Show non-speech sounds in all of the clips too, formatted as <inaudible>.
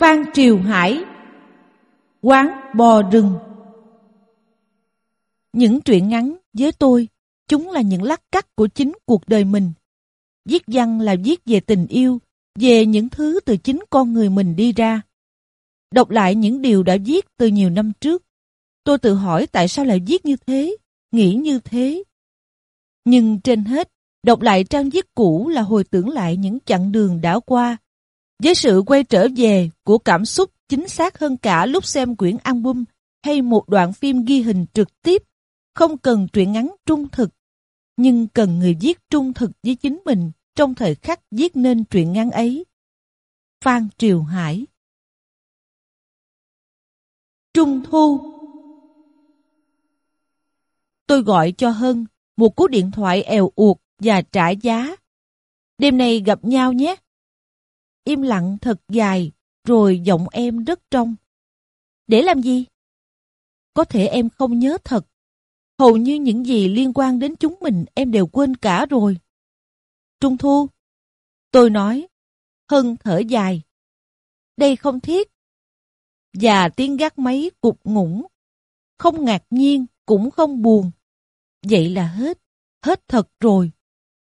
Phan Triều Hải Quán Bò Rừng Những truyện ngắn với tôi, chúng là những lát cắt của chính cuộc đời mình. Viết văn là viết về tình yêu, về những thứ từ chính con người mình đi ra. Đọc lại những điều đã viết từ nhiều năm trước, tôi tự hỏi tại sao lại viết như thế, nghĩ như thế. Nhưng trên hết, đọc lại trang viết cũ là hồi tưởng lại những chặng đường đã qua, với sự quay trở về của cảm xúc chính xác hơn cả lúc xem quyển album hay một đoạn phim ghi hình trực tiếp, không cần truyện ngắn trung thực, nhưng cần người viết trung thực với chính mình trong thời khắc viết nên truyện ngắn ấy. Phan Triều Hải Trung Thu Tôi gọi cho Hân một cú điện thoại èo uột và trả giá. Đêm nay gặp nhau nhé. Im lặng thật dài, rồi giọng em rất trong. Để làm gì? Có thể em không nhớ thật. Hầu như những gì liên quan đến chúng mình em đều quên cả rồi. Trung Thu. Tôi nói. Hân thở dài. Đây không thiết. Và tiếng gác máy cục ngủng. Không ngạc nhiên, cũng không buồn. Vậy là hết. Hết thật rồi.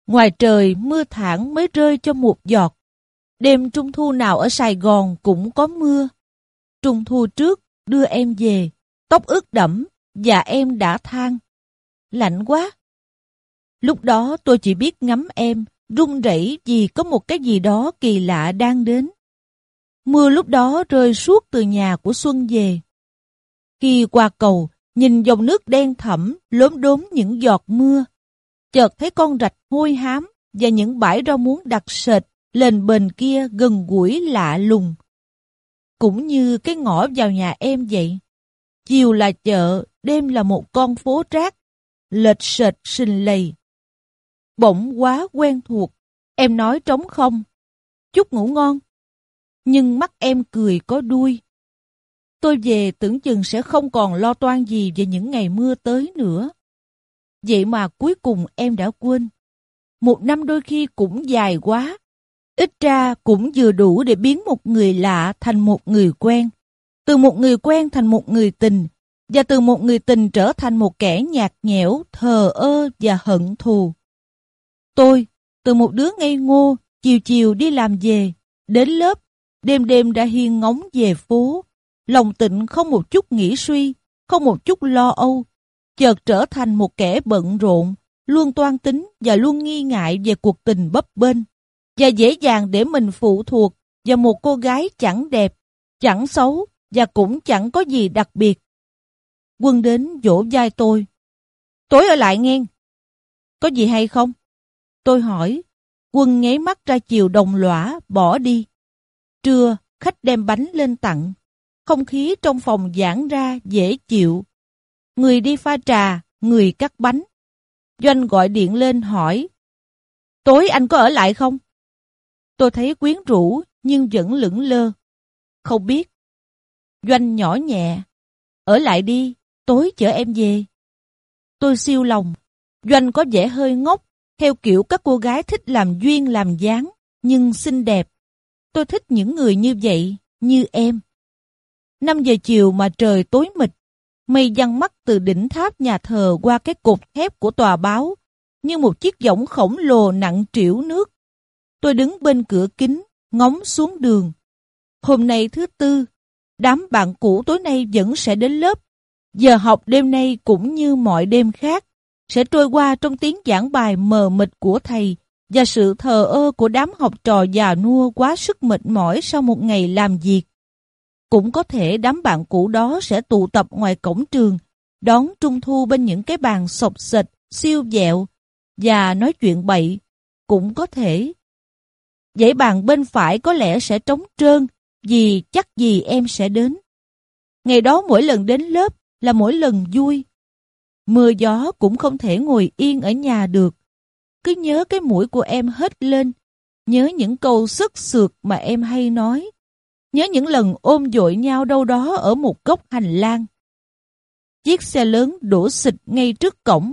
Ngoài trời mưa thẳng mới rơi cho một giọt. Đêm trung thu nào ở Sài Gòn cũng có mưa. Trung thu trước đưa em về, tóc ướt đẫm và em đã than. Lạnh quá. Lúc đó tôi chỉ biết ngắm em, run rẩy vì có một cái gì đó kỳ lạ đang đến. Mưa lúc đó rơi suốt từ nhà của Xuân về. Khi qua cầu, nhìn dòng nước đen thẳm, lốm đốm những giọt mưa. Chợt thấy con rạch hôi hám và những bãi rau muống đặc sệt lên bên kia gần gũi lạ lùng. Cũng như cái ngõ vào nhà em vậy. Chiều là chợ, đêm là một con phố rác, lệch sệt sình lầy. Bỗng quá quen thuộc, em nói trống không. Chúc ngủ ngon. Nhưng mắt em cười có đuôi. Tôi về tưởng chừng sẽ không còn lo toan gì về những ngày mưa tới nữa. Vậy mà cuối cùng em đã quên. Một năm đôi khi cũng dài quá. Ít ra cũng vừa đủ để biến một người lạ thành một người quen. Từ một người quen thành một người tình. Và từ một người tình trở thành một kẻ nhạt nhẽo, thờ ơ và hận thù. Tôi, từ một đứa ngây ngô, chiều chiều đi làm về, đến lớp, đêm đêm đã hiên ngóng về phố. Lòng tịnh không một chút nghĩ suy, không một chút lo âu, chợt trở thành một kẻ bận rộn, luôn toan tính và luôn nghi ngại về cuộc tình bấp bênh, và dễ dàng để mình phụ thuộc vào một cô gái chẳng đẹp, chẳng xấu và cũng chẳng có gì đặc biệt. Quân đến vỗ vai tôi. Tối ở lại nghe. Có gì hay không? Tôi hỏi. Quân nháy mắt ra chiều đồng lõa, bỏ đi. Trưa, khách đem bánh lên tặng. Không khí trong phòng giãn ra, dễ chịu. Người đi pha trà, người cắt bánh. Doanh gọi điện lên hỏi. Tối anh có ở lại không? Tôi thấy quyến rũ nhưng vẫn lững lơ. Không biết. Doanh nhỏ nhẹ. Ở lại đi, tối chở em về. Tôi siêu lòng. Doanh có vẻ hơi ngốc, theo kiểu các cô gái thích làm duyên làm dáng, nhưng xinh đẹp. Tôi thích những người như vậy, như em. 5 giờ chiều mà trời tối mịt, mây giăng mắt từ đỉnh tháp nhà thờ qua cái cột thép của tòa báo, như một chiếc võng khổng lồ nặng trĩu nước. Tôi đứng bên cửa kính, ngóng xuống đường. Hôm nay thứ tư, đám bạn cũ tối nay vẫn sẽ đến lớp. Giờ học đêm nay cũng như mọi đêm khác, sẽ trôi qua trong tiếng giảng bài mờ mịt của thầy và sự thờ ơ của đám học trò già nua quá sức mệt mỏi sau một ngày làm việc. Cũng có thể đám bạn cũ đó sẽ tụ tập ngoài cổng trường, đón trung thu bên những cái bàn sọc sệt siêu dẹo và nói chuyện bậy. Cũng có thể. Dãy bàn bên phải có lẽ sẽ trống trơn vì chắc gì em sẽ đến. Ngày đó mỗi lần đến lớp là mỗi lần vui. Mưa gió cũng không thể ngồi yên ở nhà được. Cứ nhớ cái mũi của em hết lên, nhớ những câu sức sượt mà em hay nói. Nhớ những lần ôm dội nhau đâu đó ở một góc hành lang. Chiếc xe lớn đổ xịt ngay trước cổng.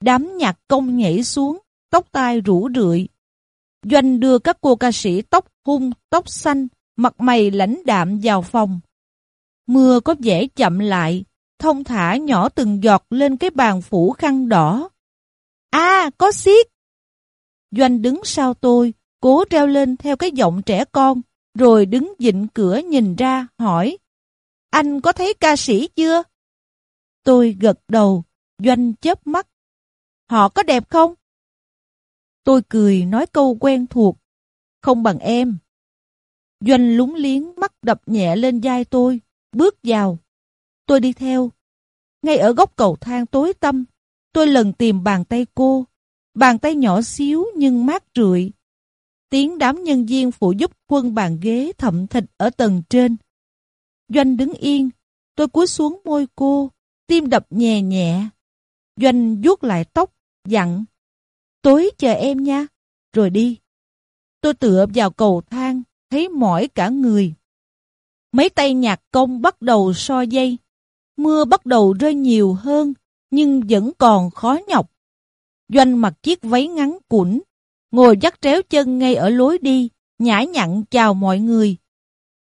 Đám nhạc công nhảy xuống, tóc tai rủ rượi. Doanh đưa các cô ca sĩ tóc hung, tóc xanh, mặt mày lãnh đạm vào phòng. Mưa có vẻ chậm lại, thông thả nhỏ từng giọt lên cái bàn phủ khăn đỏ. À, có xiết! Doanh đứng sau tôi, cố treo lên theo cái giọng trẻ con, rồi đứng dịnh cửa nhìn ra, hỏi. Anh có thấy ca sĩ chưa? Tôi gật đầu, Doanh chớp mắt. Họ có đẹp không? Tôi cười nói câu quen thuộc. Không bằng em. Doanh lúng liếng mắt đập nhẹ lên vai tôi, bước vào. Tôi đi theo. Ngay ở góc cầu thang tối tăm, tôi lần tìm bàn tay cô. Bàn tay nhỏ xíu nhưng mát rượi. Tiếng đám nhân viên phụ giúp quân bàn ghế thậm thịt ở tầng trên. Doanh đứng yên, tôi cúi xuống môi cô, tim đập nhẹ nhẹ. Doanh vuốt lại tóc, dặn. Tối chờ em nha, rồi đi. Tôi tựa vào cầu thang, thấy mỏi cả người. Mấy tay nhạc công bắt đầu so dây. Mưa bắt đầu rơi nhiều hơn, nhưng vẫn còn khó nhọc. Doanh mặc chiếc váy ngắn củn, ngồi dắt tréo chân ngay ở lối đi, nhã nhặn chào mọi người.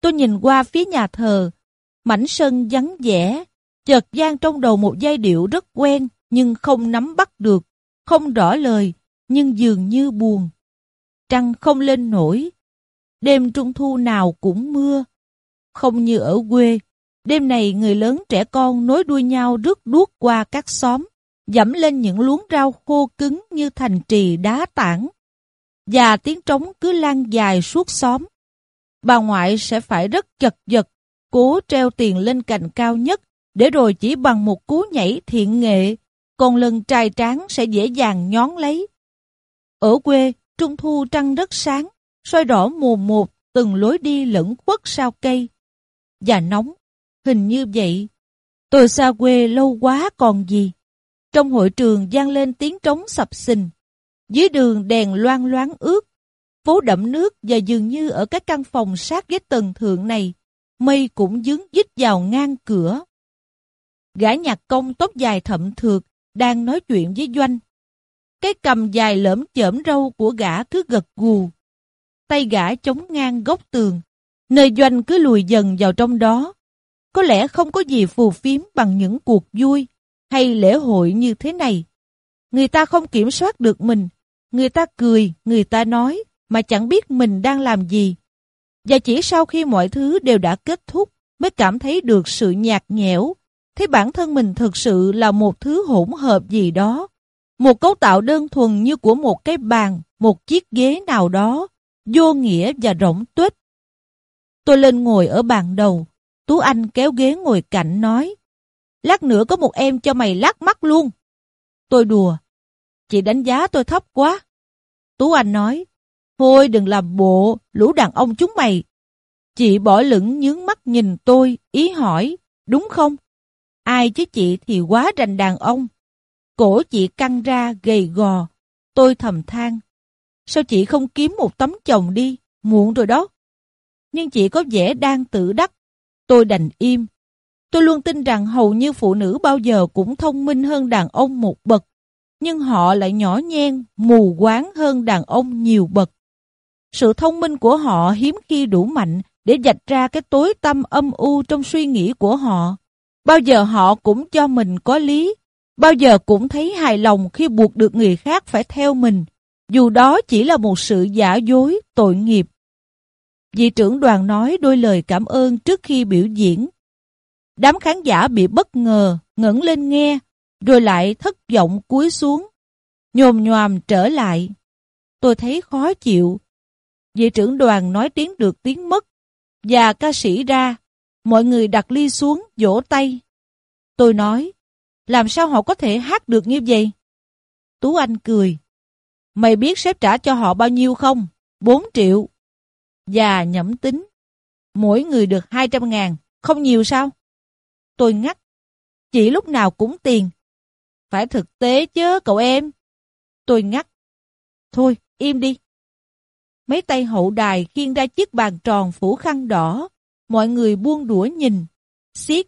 Tôi nhìn qua phía nhà thờ, mảnh sân vắng vẻ, chợt gian trong đầu một giai điệu rất quen nhưng không nắm bắt được, không rõ lời, nhưng dường như buồn. Trăng không lên nổi, đêm trung thu nào cũng mưa. Không như ở quê, đêm này người lớn trẻ con nối đuôi nhau rước đuốc qua các xóm, dẫm lên những luống rau khô cứng như thành trì đá tảng. Và tiếng trống cứ lan dài suốt xóm. Bà ngoại sẽ phải rất chật vật, cố treo tiền lên cành cao nhất, để rồi chỉ bằng một cú nhảy thiện nghệ, còn lần trai tráng sẽ dễ dàng nhón lấy. Ở quê, trung thu trăng rất sáng, soi đỏ mùa một từng lối đi lẫn khuất sau cây. Và nóng, hình như vậy. Tôi xa quê lâu quá còn gì. Trong hội trường gian lên tiếng trống sập sình. Dưới đường đèn loang loáng ướt. Phố đậm nước và dường như ở các căn phòng sát với tầng thượng này, mây cũng dướng dít vào ngang cửa. Gã nhạc công tóc dài thậm thượt đang nói chuyện với Doanh. Cái cầm dài lõm chởm râu của gã cứ gật gù. Tay gã chống ngang góc tường, nơi Doanh cứ lùi dần vào trong đó. Có lẽ không có gì phù phiếm bằng những cuộc vui hay lễ hội như thế này. Người ta không kiểm soát được mình, người ta cười, người ta nói, mà chẳng biết mình đang làm gì. Và chỉ sau khi mọi thứ đều đã kết thúc mới cảm thấy được sự nhạt nhẽo, thấy bản thân mình thực sự là một thứ hỗn hợp gì đó. Một cấu tạo đơn thuần như của một cái bàn, một chiếc ghế nào đó, vô nghĩa và rỗng tuếch. Tôi lên ngồi ở bàn đầu, Tú Anh kéo ghế ngồi cạnh nói, lát nữa có một em cho mày lát mắt luôn. Tôi đùa, chị đánh giá tôi thấp quá. Tú Anh nói, thôi đừng làm bộ, lũ đàn ông chúng mày. Chị bỏ lửng nhướng mắt nhìn tôi, ý hỏi, đúng không? Ai chứ chị thì quá rành đàn ông. Cổ chị căng ra gầy gò. Tôi thầm than. Sao chị không kiếm một tấm chồng đi? Muộn rồi đó. Nhưng chị có vẻ đang tự đắc. Tôi đành im. Tôi luôn tin rằng hầu như phụ nữ bao giờ cũng thông minh hơn đàn ông một bậc. Nhưng họ lại nhỏ nhen, mù quáng hơn đàn ông nhiều bậc. Sự thông minh của họ hiếm khi đủ mạnh để dạch ra cái tối tâm âm u trong suy nghĩ của họ. Bao giờ họ cũng cho mình có lý, bao giờ cũng thấy hài lòng khi buộc được người khác phải theo mình, dù đó chỉ là một sự giả dối, tội nghiệp. Vị trưởng đoàn nói đôi lời cảm ơn trước khi biểu diễn. Đám khán giả bị bất ngờ, ngẩng lên nghe, rồi lại thất vọng cúi xuống, nhồm nhòm trở lại. Tôi thấy khó chịu. Vị trưởng đoàn nói tiếng được tiếng mất, và ca sĩ ra, Mọi người đặt ly xuống, vỗ tay. Tôi nói, làm sao họ có thể hát được như vậy? Tú Anh cười. Mày biết sếp trả cho họ bao nhiêu không? 4 triệu. Và nhẩm tính. Mỗi người được 200 ngàn, không nhiều sao? Tôi ngắt. Chỉ lúc nào cũng tiền. Phải thực tế chứ cậu em. Tôi ngắt. Thôi, im đi. Mấy tay hậu đài khiêng ra chiếc bàn tròn phủ khăn đỏ, mọi người buông đũa nhìn, xiết.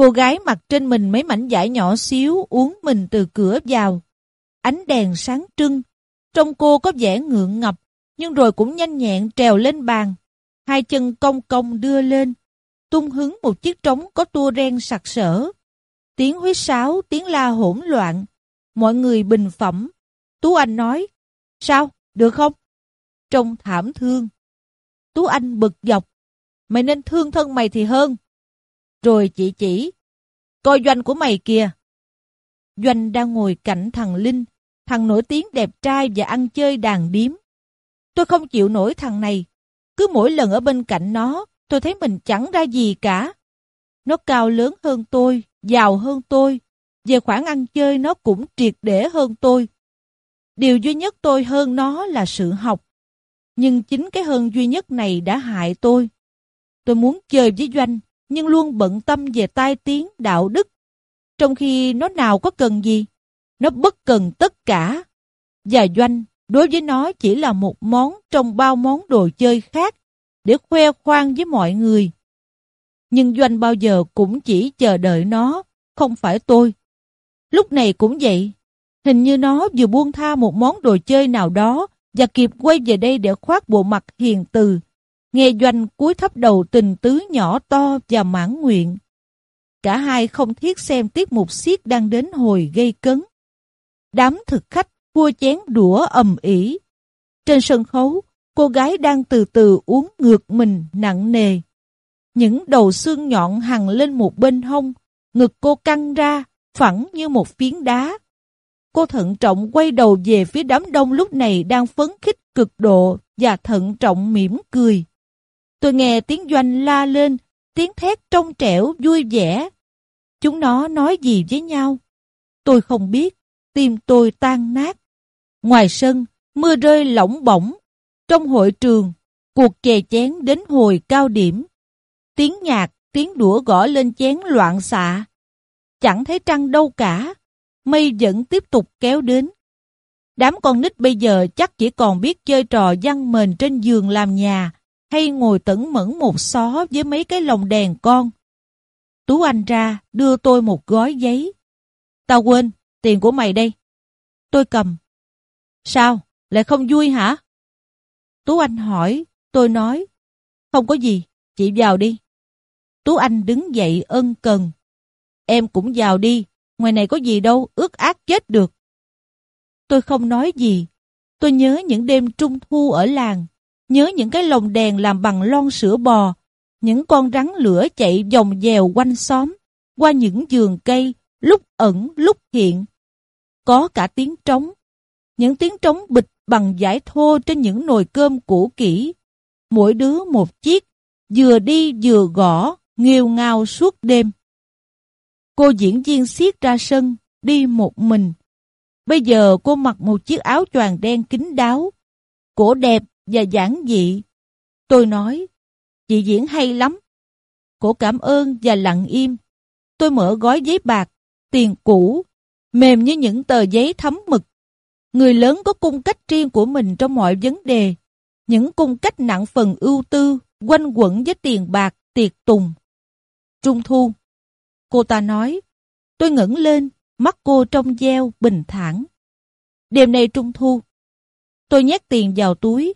Cô gái mặc trên mình mấy mảnh vải nhỏ xíu uống mình từ cửa vào. Ánh đèn sáng trưng, trong cô có vẻ ngượng ngập, nhưng rồi cũng nhanh nhẹn trèo lên bàn. hai chân cong cong đưa lên, tung hứng một chiếc trống có tua ren sặc sỡ. Tiếng huýt sáo, tiếng la hỗn loạn, mọi người bình phẩm. Tú Anh nói, sao, được không? Trông thảm thương. Tú Anh bực dọc, mày nên thương thân mày thì hơn. Rồi chị chỉ, coi doanh của mày kìa. Doanh đang ngồi cạnh thằng Linh, thằng nổi tiếng đẹp trai và ăn chơi đàn điếm. Tôi không chịu nổi thằng này. Cứ mỗi lần ở bên cạnh nó, tôi thấy mình chẳng ra gì cả. Nó cao lớn hơn tôi, giàu hơn tôi. Về khoản ăn chơi nó cũng triệt để hơn tôi. Điều duy nhất tôi hơn nó là sự học. Nhưng chính cái hơn duy nhất này đã hại tôi. Tôi muốn chơi với Doanh, nhưng luôn bận tâm về tai tiếng, đạo đức. Trong khi nó nào có cần gì, nó bất cần tất cả. Và Doanh, đối với nó chỉ là một món trong bao món đồ chơi khác để khoe khoang với mọi người. Nhưng Doanh bao giờ cũng chỉ chờ đợi nó, không phải tôi. Lúc này cũng vậy, hình như nó vừa buông tha một món đồ chơi nào đó và kịp quay về đây để khoác bộ mặt hiền từ, nghe Doanh cúi thấp đầu tình tứ nhỏ to và mãn nguyện. Cả hai không thiết xem tiết mục siết đang đến hồi gây cấn. Đám thực khách cua chén đũa ầm ỉ. Trên sân khấu, cô gái đang từ từ uống ngược mình nặng nề. Những đầu xương nhọn hằng lên một bên hông, ngực cô căng ra, phẳng như một phiến đá. Cô thận trọng quay đầu về phía đám đông lúc này đang phấn khích cực độ và thận trọng mỉm cười. Tôi nghe tiếng doanh la lên, tiếng thét trong trẻo vui vẻ. Chúng nó nói gì với nhau? Tôi không biết, tim tôi tan nát. Ngoài sân, mưa rơi lỏng bỏng. Trong hội trường, cuộc chè chén đến hồi cao điểm. Tiếng nhạc, tiếng đũa gõ lên chén loạn xạ. Chẳng thấy trăng đâu cả. Mây vẫn tiếp tục kéo đến. Đám con nít bây giờ chắc chỉ còn biết chơi trò văn mền trên giường làm nhà hay ngồi tẩn mẫn một xó với mấy cái lồng đèn con. Tú Anh ra đưa tôi một gói giấy. Tao quên, tiền của mày đây. Tôi cầm. Sao, lại không vui hả? Tú Anh hỏi, tôi nói. Không có gì, chị vào đi. Tú Anh đứng dậy ân cần. Em cũng vào đi, ngoài này có gì đâu, ước ác chết được. Tôi không nói gì. Tôi nhớ những đêm trung thu ở làng, nhớ những cái lồng đèn làm bằng lon sữa bò, những con rắn lửa chạy vòng dèo quanh xóm, qua những giường cây, lúc ẩn lúc hiện. Có cả tiếng trống, những tiếng trống bịch bằng giải thô trên những nồi cơm cũ kỹ. Mỗi đứa một chiếc, vừa đi vừa gõ, nghiêu ngao suốt đêm. Cô diễn viên xiết ra sân, đi một mình. Bây giờ cô mặc một chiếc áo choàng đen kín đáo, cổ đẹp và giản dị. Tôi nói, chị diễn hay lắm. Cổ cảm ơn và lặng im. Tôi mở gói giấy bạc, tiền cũ, mềm như những tờ giấy thấm mực. Người lớn có cung cách riêng của mình trong mọi vấn đề. Những cung cách nặng phần ưu tư, quanh quẩn với tiền bạc, tiệc tùng. Trung thu. Cô ta nói, tôi ngẩng lên, mắt cô trong gieo, bình thản. Đêm nay trung thu. Tôi nhét tiền vào túi.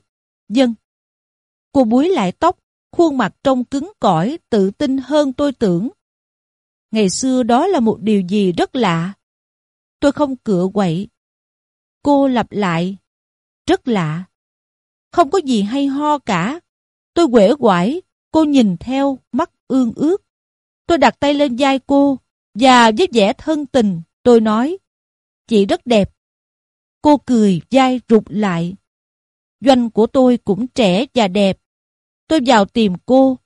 Dân. Cô búi lại tóc, khuôn mặt trông cứng cỏi, tự tin hơn tôi tưởng. Ngày xưa đó là một điều gì rất lạ. Tôi không cựa quậy. Cô lặp lại. Rất lạ. Không có gì hay ho cả. Tôi quể quải, cô nhìn theo, mắt ương ướt. Tôi đặt tay lên vai cô, và với vẻ thân tình, tôi nói, chị rất đẹp. Cô cười, vai rụt lại. Doanh của tôi cũng trẻ và đẹp. Tôi vào tìm cô.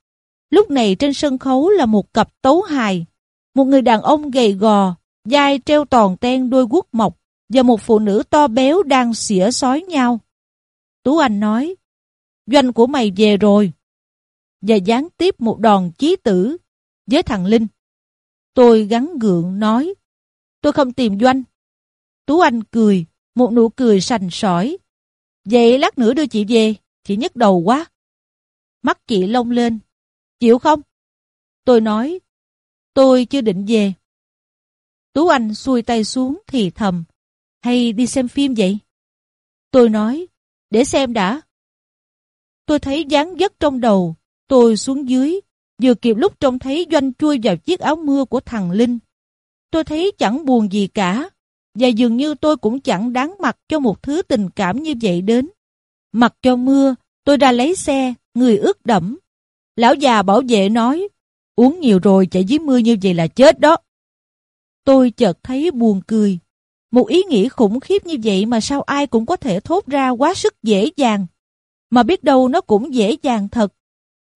Lúc này trên sân khấu là một cặp tấu hài. Một người đàn ông gầy gò, dai treo toàn ten đôi guốc mọc và một phụ nữ to béo đang xỉa sói nhau. Tú Anh nói, Doanh của mày về rồi. Và gián tiếp một đòn chí tử với thằng Linh. Tôi gắn gượng nói, tôi không tìm Doanh. Tú Anh cười, một nụ cười sành sỏi. Vậy lát nữa đưa chị về, chị nhức đầu quá. Mắt chị lông lên, chịu không? Tôi nói, tôi chưa định về. Tú Anh xuôi tay xuống thì thầm, hay đi xem phim vậy? Tôi nói, để xem đã. Tôi thấy dáng dấp trong đầu, tôi xuống dưới, vừa kịp lúc trông thấy doanh chui vào chiếc áo mưa của thằng Linh. Tôi thấy chẳng buồn gì cả, và dường như tôi cũng chẳng đáng mặc cho một thứ tình cảm như vậy đến. Mặc cho mưa, tôi ra lấy xe, người ướt đẫm. Lão già bảo vệ nói, uống nhiều rồi chạy dưới mưa như vậy là chết đó. Tôi chợt thấy buồn cười. Một ý nghĩ khủng khiếp như vậy mà sao ai cũng có thể thốt ra quá sức dễ dàng. Mà biết đâu nó cũng dễ dàng thật.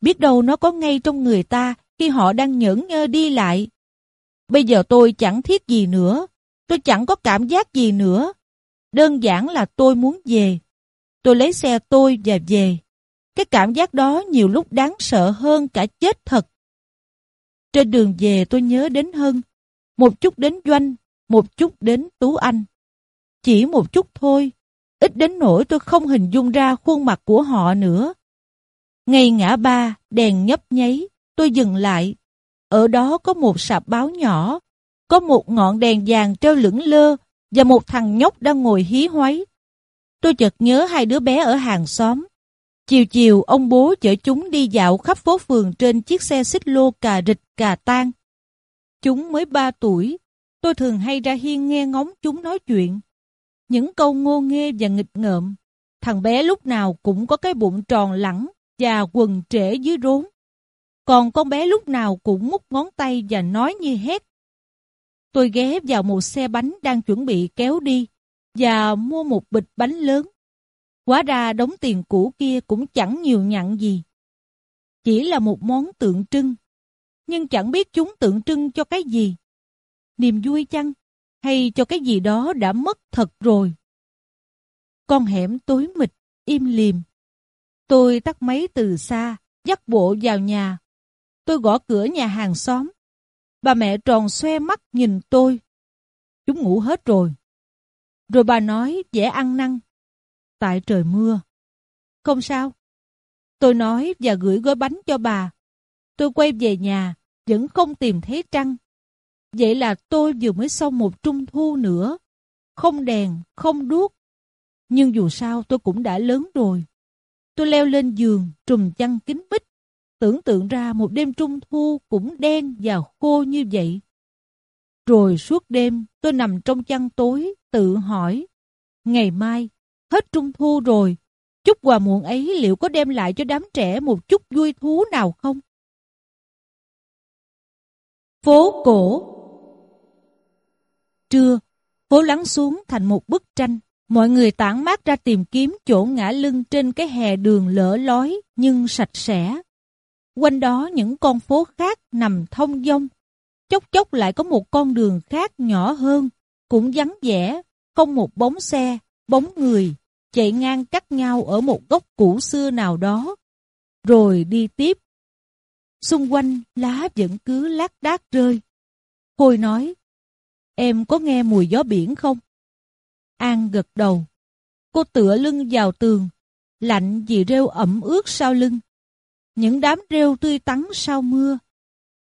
Biết đâu nó có ngay trong người ta khi họ đang nhẫn nhơ đi lại. Bây giờ tôi chẳng thiết gì nữa. Tôi chẳng có cảm giác gì nữa. Đơn giản là tôi muốn về. Tôi lấy xe tôi và về. Cái cảm giác đó nhiều lúc đáng sợ hơn cả chết thật. Trên đường về tôi nhớ đến Hân, một chút đến Doanh, một chút đến Tú Anh. Chỉ một chút thôi, ít đến nỗi tôi không hình dung ra khuôn mặt của họ nữa. Ngay ngã ba, đèn nhấp nháy, tôi dừng lại. Ở đó có một sạp báo nhỏ, có một ngọn đèn vàng treo lững lơ và một thằng nhóc đang ngồi hí hoáy. Tôi chợt nhớ hai đứa bé ở hàng xóm. Chiều chiều, ông bố chở chúng đi dạo khắp phố phường trên chiếc xe xích lô cà rịch cà tan. Chúng mới ba tuổi, tôi thường hay ra hiên nghe ngóng chúng nói chuyện. Những câu ngô nghê và nghịch ngợm. Thằng bé lúc nào cũng có cái bụng tròn lẳng và quần trễ dưới rốn. Còn con bé lúc nào cũng mút ngón tay và nói như hét. Tôi ghé vào một xe bánh đang chuẩn bị kéo đi và mua một bịch bánh lớn. Quá ra đống tiền cũ kia cũng chẳng nhiều nhặn gì. Chỉ là một món tượng trưng. Nhưng chẳng biết chúng tượng trưng cho cái gì. Niềm vui chăng? Hay cho cái gì đó đã mất thật rồi? Con hẻm tối mịt, im liềm. Tôi tắt máy từ xa, dắt bộ vào nhà. Tôi gõ cửa nhà hàng xóm. Bà mẹ tròn xoe mắt nhìn tôi. Chúng ngủ hết rồi. Rồi bà nói dễ ăn năn. Tại trời mưa. Không sao. Tôi nói và gửi gói bánh cho bà. Tôi quay về nhà, vẫn không tìm thấy trăng. Vậy là tôi vừa mới xong một trung thu nữa. Không đèn, không đuốc. Nhưng dù sao tôi cũng đã lớn rồi. Tôi leo lên giường, trùm chăn kín mít. Tưởng tượng ra một đêm trung thu cũng đen và khô như vậy. Rồi suốt đêm tôi nằm trong chăn tối, tự hỏi. Ngày mai, hết trung thu rồi, chút quà muộn ấy liệu có đem lại cho đám trẻ một chút vui thú nào không? Phố cổ Trưa, phố lắng xuống thành một bức tranh. Mọi người tản mát ra tìm kiếm chỗ ngã lưng trên cái hè đường lỡ lói nhưng sạch sẽ. Quanh đó những con phố khác nằm thông dong. Chốc chốc lại có một con đường khác nhỏ hơn, cũng vắng vẻ, không một bóng xe, bóng người, chạy ngang cắt nhau ở một góc cũ xưa nào đó. Rồi đi tiếp. Xung quanh lá vẫn cứ lác đác rơi. Khôi nói, em có nghe mùi gió biển không? An gật đầu. Cô tựa lưng vào tường, lạnh vì rêu ẩm ướt sau lưng. Những đám rêu tươi tắn sau mưa.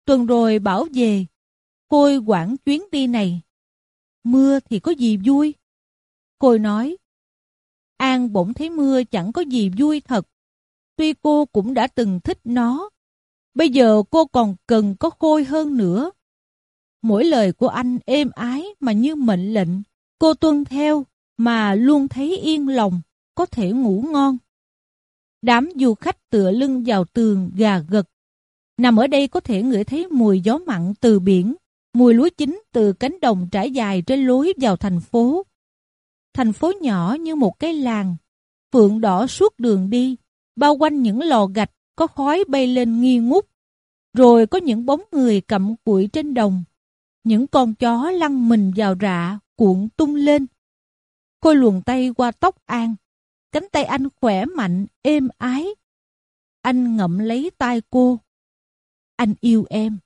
Tuần rồi bảo về, côi quản chuyến đi này. Mưa thì có gì vui? côi nói, An bỗng thấy mưa chẳng có gì vui thật. Tuy cô cũng đã từng thích nó, bây giờ cô còn cần có Khôi hơn nữa. Mỗi lời của anh êm ái mà như mệnh lệnh, cô tuân theo mà luôn thấy yên lòng, có thể ngủ ngon. Đám du khách tựa lưng vào tường gà gật. Nằm ở đây có thể ngửi thấy mùi gió mặn từ biển, mùi lúa chín từ cánh đồng trải dài trên lối vào thành phố. Thành phố nhỏ như một cái làng, phượng đỏ suốt đường đi, bao quanh những lò gạch có khói bay lên nghi ngút. Rồi có những bóng người cầm củi trên đồng, những con chó lăn mình vào rạ, cuộn tung lên. Cô luồn tay qua tóc An, cánh tay anh khỏe mạnh, êm ái. Anh ngậm lấy tay cô. Anh yêu em.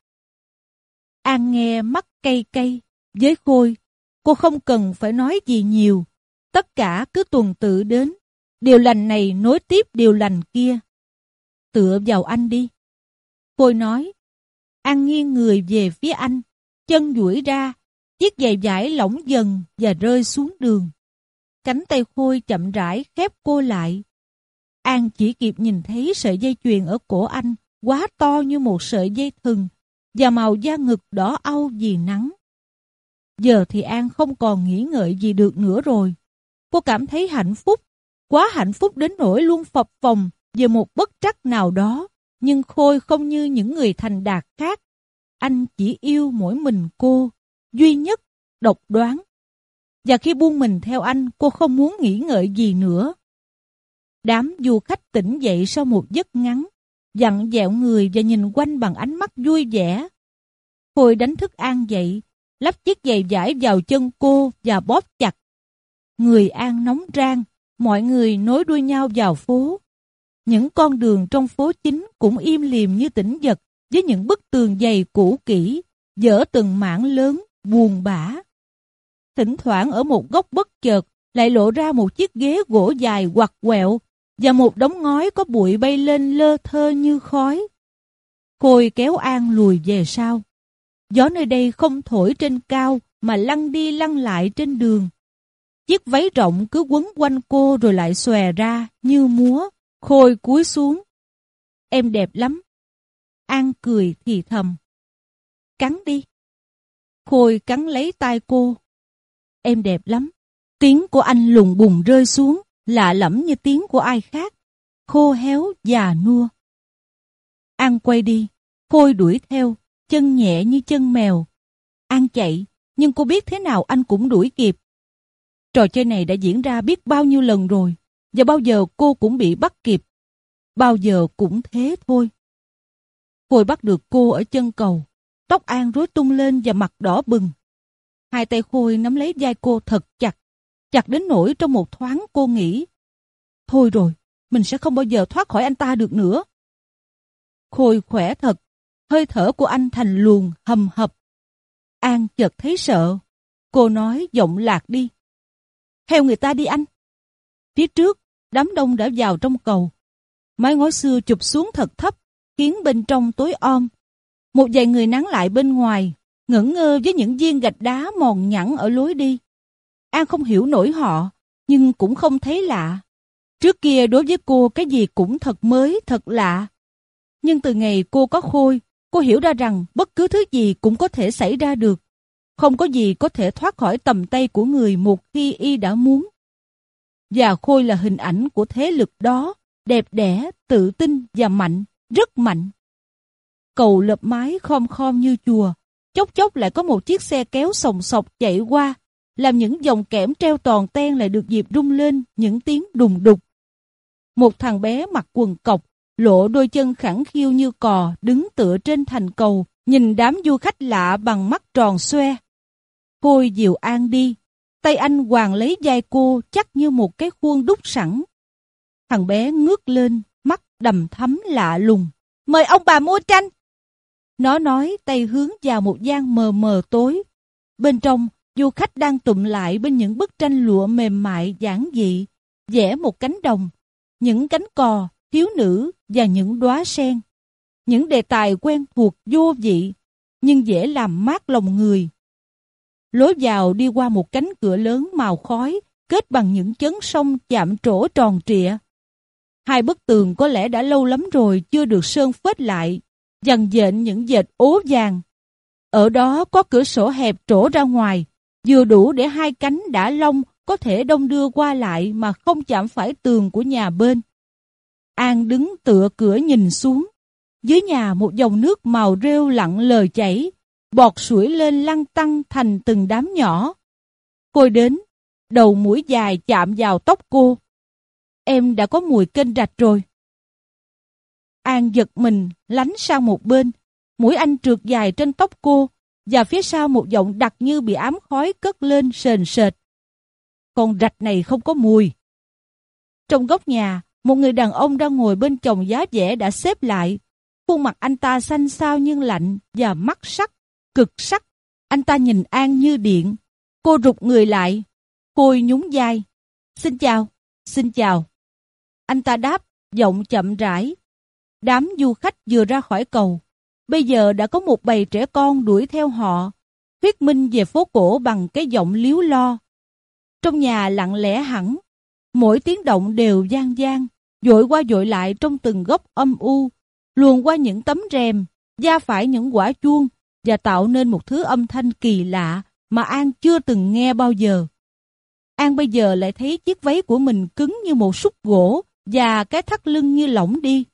An nghe mắt cay cay, với Khôi, cô không cần phải nói gì nhiều. Tất cả cứ tuần tự đến, điều lành này nối tiếp điều lành kia. Tựa vào anh đi. Khôi nói, An nghiêng người về phía anh, chân duỗi ra, chiếc giày vải lỏng dần và rơi xuống đường. Cánh tay Khôi chậm rãi khép cô lại. An chỉ kịp nhìn thấy sợi dây chuyền ở cổ anh quá to như một sợi dây thừng và màu da ngực đỏ âu vì nắng. Giờ thì An không còn nghĩ ngợi gì được nữa rồi. Cô cảm thấy hạnh phúc, quá hạnh phúc đến nỗi luôn phập phồng về một bất trắc nào đó. Nhưng Khôi không như những người thành đạt khác. Anh chỉ yêu mỗi mình cô, duy nhất, độc đoán. Và khi buông mình theo anh, cô không muốn nghĩ ngợi gì nữa. Đám du khách tỉnh dậy sau một giấc ngắn, dặn dẹo người và nhìn quanh bằng ánh mắt vui vẻ. Khôi đánh thức An dậy, lắp chiếc giày vải vào chân cô và bóp chặt. Người An nóng rang, mọi người nối đuôi nhau vào phố. Những con đường trong phố chính cũng im lìm như tĩnh vật với những bức tường dày cũ kỹ, dở từng mảng lớn, buồn bã. Thỉnh thoảng ở một góc bất chợt lại lộ ra một chiếc ghế gỗ dài quặt quẹo và một đống ngói có bụi bay lên lơ thơ như khói. Khôi kéo An lùi về sau. Gió nơi đây không thổi trên cao mà lăn đi lăn lại trên đường. Chiếc váy rộng cứ quấn quanh cô rồi lại xòe ra như múa, khôi cúi xuống. Em đẹp lắm. An cười thì thầm. Cắn đi. Khôi cắn lấy tay cô. Em đẹp lắm. Tiếng của anh lùng bùng rơi xuống, lạ lẫm như tiếng của ai khác. Khô héo, già nua. An quay đi, Khôi đuổi theo, chân nhẹ như chân mèo. An chạy, nhưng cô biết thế nào anh cũng đuổi kịp. Trò chơi này đã diễn ra biết bao nhiêu lần rồi, và bao giờ cô cũng bị bắt kịp. Bao giờ cũng thế thôi. Khôi bắt được cô ở chân cầu, tóc An rối tung lên và mặt đỏ bừng. Hai tay Khôi nắm lấy vai cô thật chặt, chặt đến nỗi trong một thoáng cô nghĩ. Thôi rồi, mình sẽ không bao giờ thoát khỏi anh ta được nữa. Khôi khỏe thật, hơi thở của anh thành luồng hầm hập. An chợt thấy sợ. Cô nói giọng lạc đi. Theo người ta đi anh. Phía trước, đám đông đã vào trong cầu. Mái ngói xưa chụp xuống thật thấp, khiến bên trong tối om. Một vài người nắng lại bên ngoài, ngẩn ngơ với những viên gạch đá mòn nhẵn ở lối đi. An không hiểu nổi họ, nhưng cũng không thấy lạ. Trước kia đối với cô cái gì cũng thật mới, thật lạ. Nhưng từ ngày cô có khôi, cô hiểu ra rằng bất cứ thứ gì cũng có thể xảy ra được. Không có gì có thể thoát khỏi tầm tay của người một khi y đã muốn. Và Khôi là hình ảnh của thế lực đó, đẹp đẽ, tự tin và mạnh, rất mạnh. Cầu lập mái khom khom như chùa, chốc chốc lại có một chiếc xe kéo sòng sọc chạy qua, làm những dòng kẽm treo toàn ten lại được dịp rung lên những tiếng đùng đục. Một thằng bé mặc quần cọc, lộ đôi chân khẳng khiu như cò, đứng tựa trên thành cầu, nhìn đám du khách lạ bằng mắt tròn xoe. Khôi dìu An đi, tay anh hoàng lấy vai cô chắc như một cái khuôn đúc sẵn. Thằng bé ngước lên, mắt đầm thắm lạ lùng. Mời ông bà mua tranh. Nó nói tay hướng vào một gian mờ mờ tối. Bên trong, du khách đang tụm lại bên những bức tranh lụa mềm mại giản dị, vẽ một cánh đồng, những cánh cò, thiếu nữ và những đóa sen. Những đề tài quen thuộc vô vị, nhưng dễ làm mát lòng người. Lối vào đi qua một cánh cửa lớn màu khói, kết bằng những chấn sông chạm trổ tròn trịa. Hai bức tường có lẽ đã lâu lắm rồi chưa được sơn phết lại, dằn dện những dệt ố vàng. Ở đó có cửa sổ hẹp trổ ra ngoài, vừa đủ để hai cánh đã long có thể đông đưa qua lại mà không chạm phải tường của nhà bên. An đứng tựa cửa nhìn xuống. Dưới nhà một dòng nước màu rêu lặng lờ chảy, bọt sủi lên lăn tăng thành từng đám nhỏ. Cô đến, đầu mũi dài chạm vào tóc cô. Em đã có mùi kênh rạch rồi. An giật mình, lánh sang một bên. Mũi anh trượt dài trên tóc cô, và phía sau một giọng đặc như bị ám khói cất lên sền sệt. Con rạch này không có mùi. Trong góc nhà, một người đàn ông đang ngồi bên chồng giá rẻ đã xếp lại. Khuôn mặt anh ta xanh xao nhưng lạnh và mắt sắc, cực sắc. Anh ta nhìn An như điện. Cô rụt người lại. Khôi nhún vai. Xin chào, xin chào. Anh ta đáp, giọng chậm rãi. Đám du khách vừa ra khỏi cầu. Bây giờ đã có một bầy trẻ con đuổi theo họ. Thuyết minh về phố cổ bằng cái giọng liếu lo. Trong nhà lặng lẽ hẳn, mỗi tiếng động đều gian gian, dội qua dội lại trong từng góc âm u, luồn qua những tấm rèm, da phải những quả chuông và tạo nên một thứ âm thanh kỳ lạ mà An chưa từng nghe bao giờ. An bây giờ lại thấy chiếc váy của mình cứng như một súc gỗ và cái thắt lưng như lỏng đi.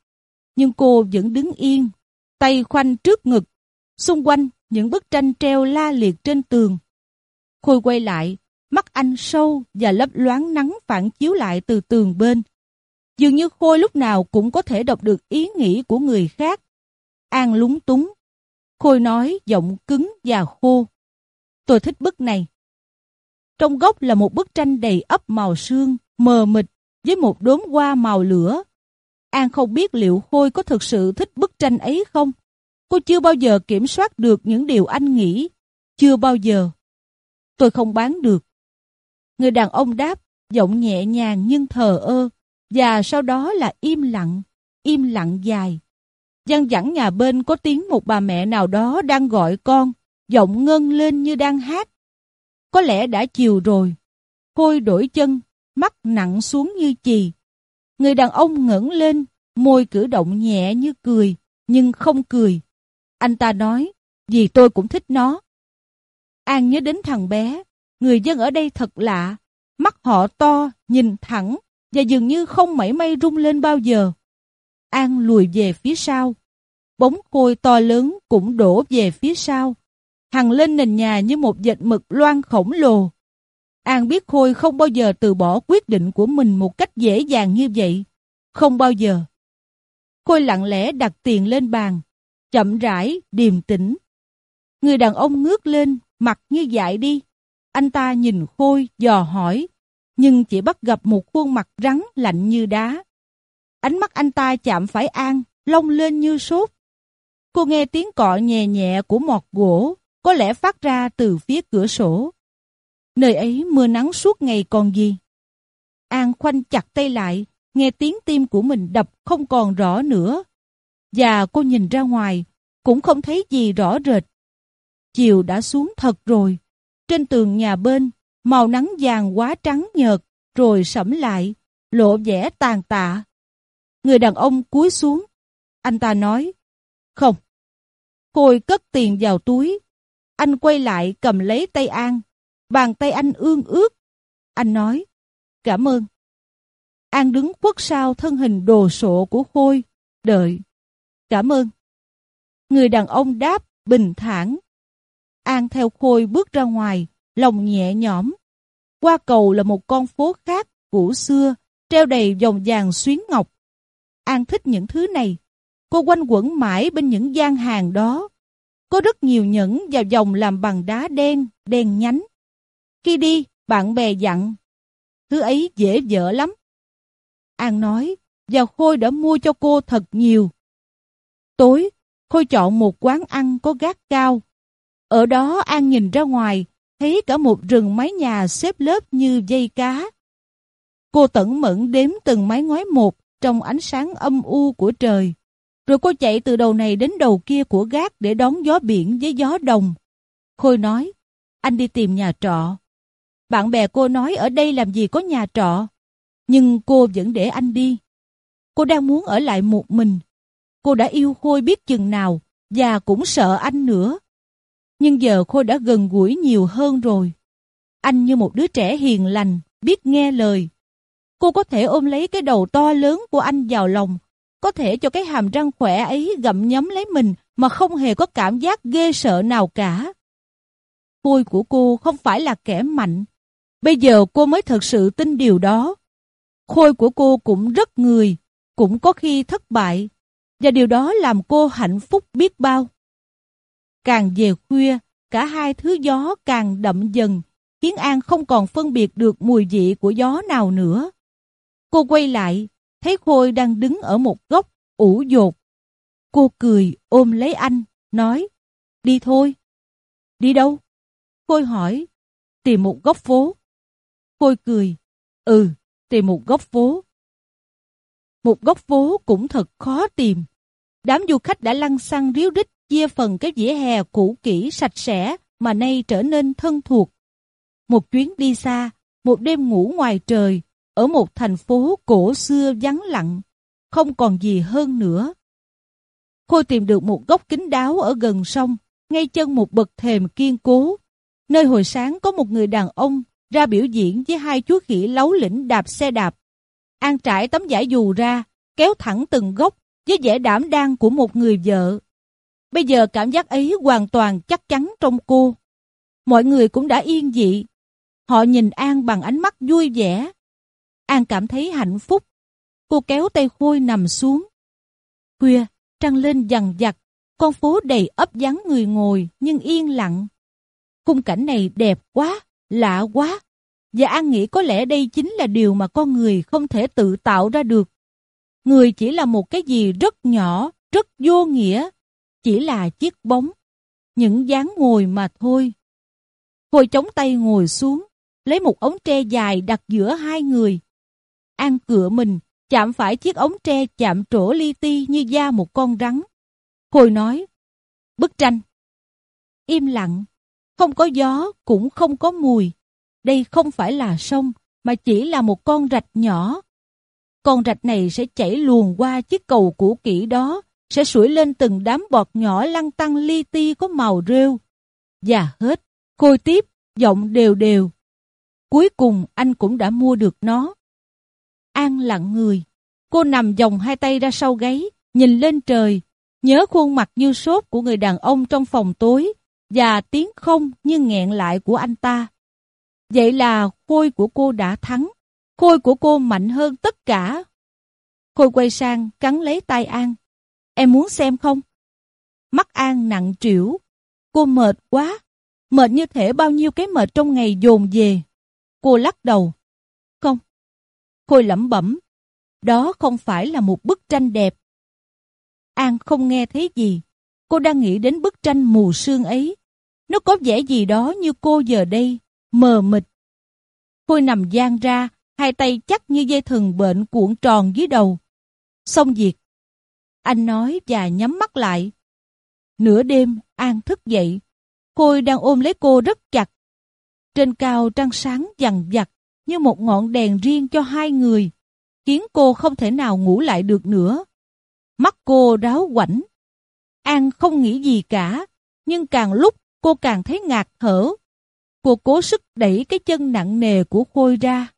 Nhưng cô vẫn đứng yên, tay khoanh trước ngực, xung quanh những bức tranh treo la liệt trên tường. Khôi quay lại, mắt anh sâu và lấp loáng nắng phản chiếu lại từ tường bên. Dường như Khôi lúc nào cũng có thể đọc được ý nghĩ của người khác. An lúng túng. Khôi nói giọng cứng và khô. Tôi thích bức này. Trong góc là một bức tranh đầy ấp màu sương, mờ mịt với một đốm hoa màu lửa. An không biết liệu Khôi có thực sự thích bức tranh ấy không? Cô chưa bao giờ kiểm soát được những điều anh nghĩ. Chưa bao giờ. Tôi không bán được. Người đàn ông đáp, giọng nhẹ nhàng nhưng thờ ơ, và sau đó là im lặng, im lặng dài. Giang dẳng nhà bên có tiếng một bà mẹ nào đó đang gọi con, giọng ngân lên như đang hát. Có lẽ đã chiều rồi. Khôi đổi chân, mắt nặng xuống như chì. Người đàn ông ngẩng lên, môi cử động nhẹ như cười, nhưng không cười. Anh ta nói, vì tôi cũng thích nó. An nhớ đến thằng bé, người dân ở đây thật lạ, mắt họ to, nhìn thẳng, và dường như không mảy may rung lên bao giờ. An lùi về phía sau. Bóng côi to lớn cũng đổ về phía sau, hằng lên nền nhà như một dệt mực loan khổng lồ. An biết Khôi không bao giờ từ bỏ quyết định của mình một cách dễ dàng như vậy. Không bao giờ. Khôi lặng lẽ đặt tiền lên bàn, chậm rãi, điềm tĩnh. Người đàn ông ngước lên, mặt như dại đi. Anh ta nhìn Khôi, dò hỏi, nhưng chỉ bắt gặp một khuôn mặt rắn lạnh như đá. Ánh mắt anh ta chạm phải An, lông lên như sốt. Cô nghe tiếng cọ nhẹ nhẹ của mọt gỗ, có lẽ phát ra từ phía cửa sổ. Nơi ấy mưa nắng suốt ngày còn gì. An khoanh chặt tay lại, nghe tiếng tim của mình đập không còn rõ nữa. Và cô nhìn ra ngoài, cũng không thấy gì rõ rệt. Chiều đã xuống thật rồi. Trên tường nhà bên, màu nắng vàng quá trắng nhợt, rồi sẫm lại, lộ vẻ tàn tạ. Người đàn ông cúi xuống. Anh ta nói, không. Khôi cất tiền vào túi. Anh quay lại cầm lấy tay An. Bàn tay anh ương ướt. Anh nói, cảm ơn. An đứng quất sau thân hình đồ sộ của Khôi, đợi. Cảm ơn. Người đàn ông đáp bình thản. An theo Khôi bước ra ngoài, lòng nhẹ nhõm. Qua cầu là một con phố khác, cũ xưa, treo đầy vòng vàng xuyến ngọc. An thích những thứ này. Cô quanh quẩn mãi bên những gian hàng đó. Có rất nhiều nhẫn và vòng làm bằng đá đen, đen nhánh. Khi đi, bạn bè dặn. Thứ ấy dễ dở lắm. An nói, và Khôi đã mua cho cô thật nhiều. Tối, Khôi chọn một quán ăn có gác cao. Ở đó An nhìn ra ngoài, thấy cả một rừng mái nhà xếp lớp như dây cá. Cô tẩn mẫn đếm từng mái ngói một trong ánh sáng âm u của trời. Rồi cô chạy từ đầu này đến đầu kia của gác để đón gió biển với gió đồng. Khôi nói, anh đi tìm nhà trọ. Bạn bè cô nói ở đây làm gì có nhà trọ. Nhưng cô vẫn để anh đi. Cô đang muốn ở lại một mình. Cô đã yêu Khôi biết chừng nào và cũng sợ anh nữa. Nhưng giờ Khôi đã gần gũi nhiều hơn rồi. Anh như một đứa trẻ hiền lành, biết nghe lời. Cô có thể ôm lấy cái đầu to lớn của anh vào lòng, có thể cho cái hàm răng khỏe ấy gặm nhấm lấy mình mà không hề có cảm giác ghê sợ nào cả. Khôi của cô không phải là kẻ mạnh. Bây giờ cô mới thật sự tin điều đó. Khôi của cô cũng rất người, cũng có khi thất bại, và điều đó làm cô hạnh phúc biết bao. Càng về khuya, cả hai thứ gió càng đậm dần, khiến An không còn phân biệt được mùi vị của gió nào nữa. Cô quay lại, thấy Khôi đang đứng ở một góc, ủ dột. Cô cười ôm lấy anh, nói, đi thôi. Đi đâu? Khôi hỏi, tìm một góc phố. Khôi cười, ừ, tìm một góc phố. Một góc phố cũng thật khó tìm. Đám du khách đã lăn xăng ríu rít chia phần cái vỉa hè cũ kỹ sạch sẽ mà nay trở nên thân thuộc. Một chuyến đi xa, một đêm ngủ ngoài trời, ở một thành phố cổ xưa vắng lặng, không còn gì hơn nữa. Khôi tìm được một góc kín đáo ở gần sông, ngay chân một bậc thềm kiên cố, nơi hồi sáng có một người đàn ông ra biểu diễn với hai chú khỉ lấu lĩnh đạp xe đạp. An trải tấm giải dù ra, kéo thẳng từng gốc với vẻ đảm đang của một người vợ. Bây giờ cảm giác ấy hoàn toàn chắc chắn trong cô. Mọi người cũng đã yên dị. Họ nhìn An bằng ánh mắt vui vẻ. An cảm thấy hạnh phúc. Cô kéo tay Khôi nằm xuống. Khuya, trăng lên dằn dặt, con phố đầy ấp vắng người ngồi nhưng yên lặng. Khung cảnh này đẹp quá, lạ quá. Và An nghĩ có lẽ đây chính là điều mà con người không thể tự tạo ra được. Người chỉ là một cái gì rất nhỏ, rất vô nghĩa, chỉ là chiếc bóng, những dáng ngồi mà thôi. Hồi chống tay ngồi xuống, lấy một ống tre dài đặt giữa hai người. An cựa mình, chạm phải chiếc ống tre chạm trổ li ti như da một con rắn. Khôi nói, bức tranh. Im lặng, không có gió, cũng không có mùi. Đây không phải là sông, mà chỉ là một con rạch nhỏ. Con rạch này sẽ chảy luồn qua chiếc cầu cũ kỹ đó, sẽ sủi lên từng đám bọt nhỏ lăn tăng li ti có màu rêu. Và hết, khôi tiếp, giọng đều đều. Cuối cùng anh cũng đã mua được nó. An lặng người. Cô nằm vòng hai tay ra sau gáy, nhìn lên trời, nhớ khuôn mặt như sốt của người đàn ông trong phòng tối và tiếng không như nghẹn lại của anh ta. Vậy là khôi của cô đã thắng. Khôi của cô mạnh hơn tất cả. Khôi quay sang cắn lấy tay An. Em muốn xem không? Mắt An nặng trĩu. Cô mệt quá. Mệt như thể bao nhiêu cái mệt trong ngày dồn về. Cô lắc đầu. Không. Khôi lẩm bẩm. Đó không phải là một bức tranh đẹp. An không nghe thấy gì. Cô đang nghĩ đến bức tranh mù sương ấy. Nó có vẻ gì đó như cô giờ đây, mờ mịt. Khôi nằm gian ra, hai tay chắc như dây thừng bệnh cuộn tròn dưới đầu. Xong việc. Anh nói và nhắm mắt lại. Nửa đêm, An thức dậy. Khôi đang ôm lấy cô rất chặt. Trên cao trăng sáng dằn vặt như một ngọn đèn riêng cho hai người, khiến cô không thể nào ngủ lại được nữa. Mắt cô ráo quảnh. An không nghĩ gì cả, nhưng càng lúc cô càng thấy ngạt thở. Cô cố sức đẩy cái chân nặng nề của Khôi ra.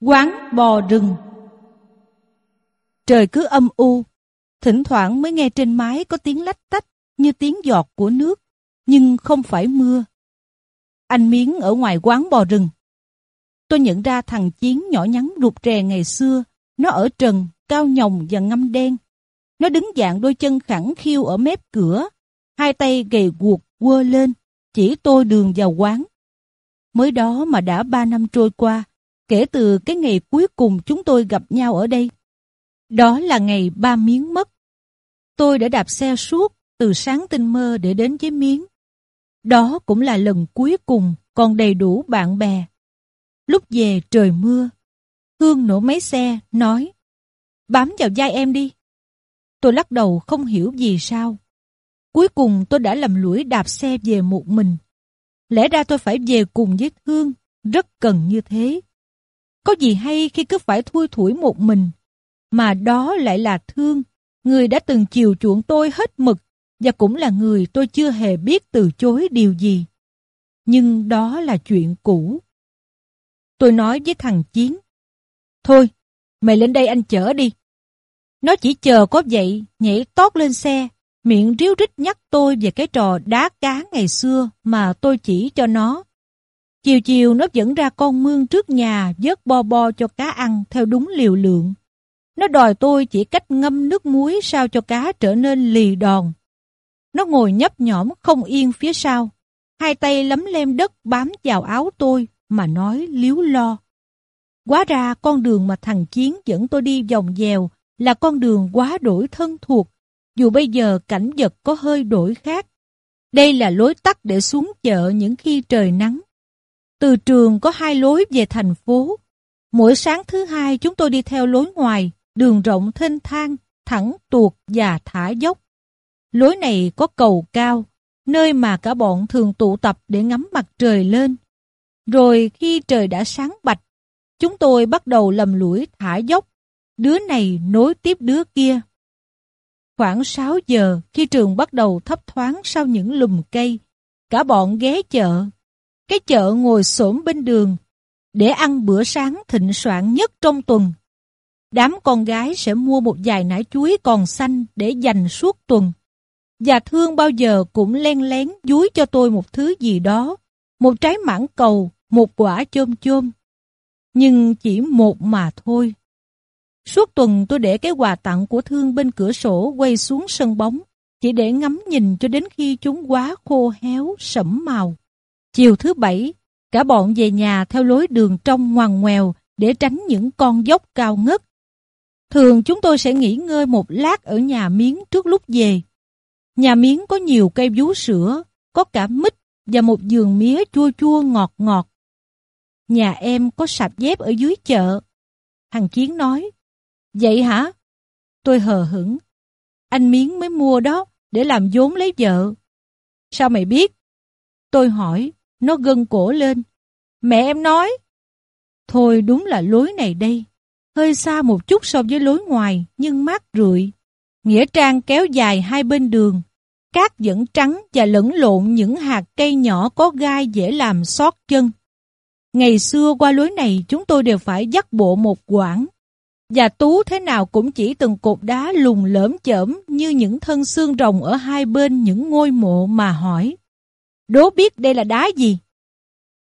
Quán bò rừng Trời cứ âm u, thỉnh thoảng mới nghe trên mái có tiếng lách tách như tiếng giọt của nước, nhưng không phải mưa. Anh Miến ở ngoài quán bò rừng. Tôi nhận ra thằng Chiến nhỏ nhắn rụt rè ngày xưa, nó ở trần, cao nhồng và ngâm đen. Nó đứng dạng đôi chân khẳng khiu ở mép cửa, hai tay gầy guộc quơ lên, chỉ tôi đường vào quán. Mới đó mà đã ba năm trôi qua, kể từ cái ngày cuối cùng chúng tôi gặp nhau ở đây. Đó là ngày ba miếng mất. Tôi đã đạp xe suốt từ sáng tinh mơ để đến với miếng. Đó cũng là lần cuối cùng còn đầy đủ bạn bè. Lúc về trời mưa, Hương nổ máy xe, nói Bám vào vai em đi. Tôi lắc đầu không hiểu gì sao. Cuối cùng tôi đã lầm lũi đạp xe về một mình. Lẽ ra tôi phải về cùng với thương rất cần như thế. Có gì hay khi cứ phải thui thủi một mình, mà đó lại là Thương, người đã từng chiều chuộng tôi hết mực và cũng là người tôi chưa hề biết từ chối điều gì. Nhưng đó là chuyện cũ. Tôi nói với thằng Chiến, Thôi, mày lên đây anh chở đi. Nó chỉ chờ có vậy, nhảy tót lên xe, miệng ríu rít nhắc tôi về cái trò đá cá ngày xưa mà tôi chỉ cho nó. Chiều chiều nó dẫn ra con mương trước nhà vớt bo bo cho cá ăn theo đúng liều lượng. Nó đòi tôi chỉ cách ngâm nước muối sao cho cá trở nên lì đòn. Nó ngồi nhấp nhõm không yên phía sau, hai tay lấm lem đất bám vào áo tôi mà nói liếu lo. Quá ra con đường mà thằng Chiến dẫn tôi đi vòng dèo là con đường quá đổi thân thuộc, dù bây giờ cảnh vật có hơi đổi khác. Đây là lối tắt để xuống chợ những khi trời nắng. Từ trường có hai lối về thành phố. Mỗi sáng thứ hai chúng tôi đi theo lối ngoài, đường rộng thênh thang, thẳng tuột và thả dốc. Lối này có cầu cao, nơi mà cả bọn thường tụ tập để ngắm mặt trời lên. Rồi khi trời đã sáng bạch, chúng tôi bắt đầu lầm lũi thả dốc, đứa này nối tiếp đứa kia. Khoảng 6 giờ khi trường bắt đầu thấp thoáng sau những lùm cây, cả bọn ghé chợ. Cái chợ ngồi xổm bên đường để ăn bữa sáng thịnh soạn nhất trong tuần. Đám con gái sẽ mua một vài nải chuối còn xanh để dành suốt tuần. Và thương bao giờ cũng len lén dúi cho tôi một thứ gì đó, một trái mãng cầu, một quả chôm chôm. Nhưng chỉ một mà thôi. Suốt tuần tôi để cái quà tặng của Thương bên cửa sổ quay xuống sân bóng, chỉ để ngắm nhìn cho đến khi chúng quá khô héo, sẫm màu. Chiều thứ bảy, cả bọn về nhà theo lối đường trong ngoằn ngoèo để tránh những con dốc cao ngất. Thường chúng tôi sẽ nghỉ ngơi một lát ở nhà miếng trước lúc về. Nhà miếng có nhiều cây vú sữa, có cả mít và một giường mía chua chua ngọt ngọt. Nhà em có sạp dép ở dưới chợ. Thằng Chiến nói, Vậy hả? Tôi hờ hững. Anh Miến mới mua đó, để làm vốn lấy vợ. Sao mày biết? Tôi hỏi, nó gân cổ lên. Mẹ em nói. Thôi đúng là lối này đây. Hơi xa một chút so với lối ngoài, nhưng mát rượi. Nghĩa trang kéo dài hai bên đường. Cát vẫn trắng và lẫn lộn những hạt cây nhỏ có gai dễ làm xót chân. Ngày xưa qua lối này chúng tôi đều phải dắt bộ một quãng và Tú thế nào cũng chỉ từng cột đá lùng lỡm chởm như những thân xương rồng ở hai bên những ngôi mộ mà hỏi. Đố biết đây là đá gì?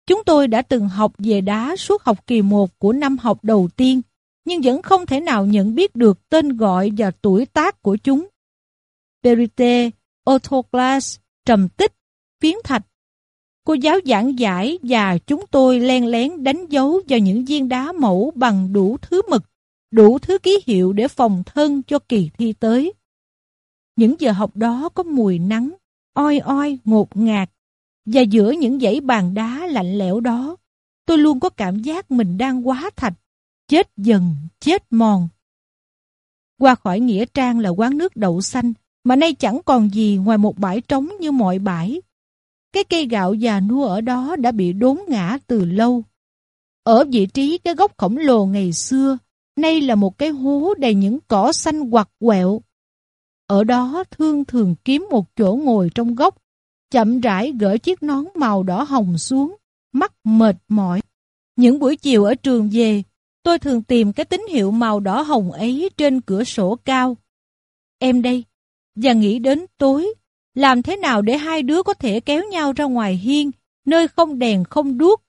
Chúng tôi đã từng học về đá suốt học kỳ 1 của năm học đầu tiên, nhưng vẫn không thể nào nhận biết được tên gọi và tuổi tác của chúng. Perite, Autoclass, trầm tích, phiến thạch. Cô giáo giảng giải và chúng tôi len lén đánh dấu vào những viên đá mẫu bằng đủ thứ mực đủ thứ ký hiệu để phòng thân cho kỳ thi tới. Những giờ học đó có mùi nắng, oi oi, ngột ngạt, và giữa những dãy bàn đá lạnh lẽo đó, tôi luôn có cảm giác mình đang quá thạch, chết dần, chết mòn. Qua khỏi Nghĩa Trang là quán nước đậu xanh, mà nay chẳng còn gì ngoài một bãi trống như mọi bãi. Cái cây gạo già nua ở đó đã bị đốn ngã từ lâu. Ở vị trí cái gốc khổng lồ ngày xưa, nay là một cái hố đầy những cỏ xanh quặt quẹo. Ở đó Thương thường kiếm một chỗ ngồi trong góc, chậm rãi gỡ chiếc nón màu đỏ hồng xuống, mắt mệt mỏi. Những buổi chiều ở trường về, tôi thường tìm cái tín hiệu màu đỏ hồng ấy trên cửa sổ cao. Em đây, và nghĩ đến tối, làm thế nào để hai đứa có thể kéo nhau ra ngoài hiên, nơi không đèn không đuốc,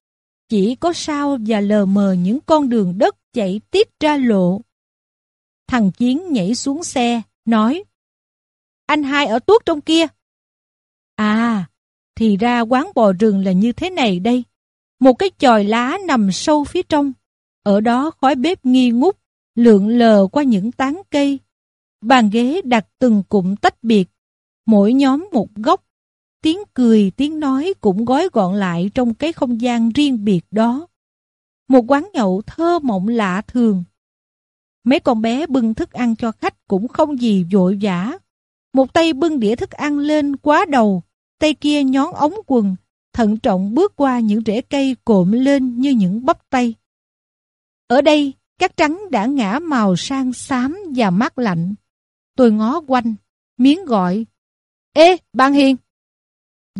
chỉ có sao và lờ mờ những con đường đất chạy tiếp ra lộ. Thằng Chiến nhảy xuống xe, nói Anh hai ở tuốt trong kia. À, thì ra quán bò rừng là như thế này đây. Một cái chòi lá nằm sâu phía trong. Ở đó khói bếp nghi ngút, lượn lờ qua những tán cây. Bàn ghế đặt từng cụm tách biệt, mỗi nhóm một góc. Tiếng cười, tiếng nói cũng gói gọn lại trong cái không gian riêng biệt đó. Một quán nhậu thơ mộng lạ thường. Mấy con bé bưng thức ăn cho khách cũng không gì vội vã. Một tay bưng đĩa thức ăn lên quá đầu, tay kia nhón ống quần, thận trọng bước qua những rễ cây cộm lên như những bắp tay. Ở đây, các trắng đã ngã màu sang xám và mát lạnh. Tôi ngó quanh, miếng gọi. Ê, bạn Hiền!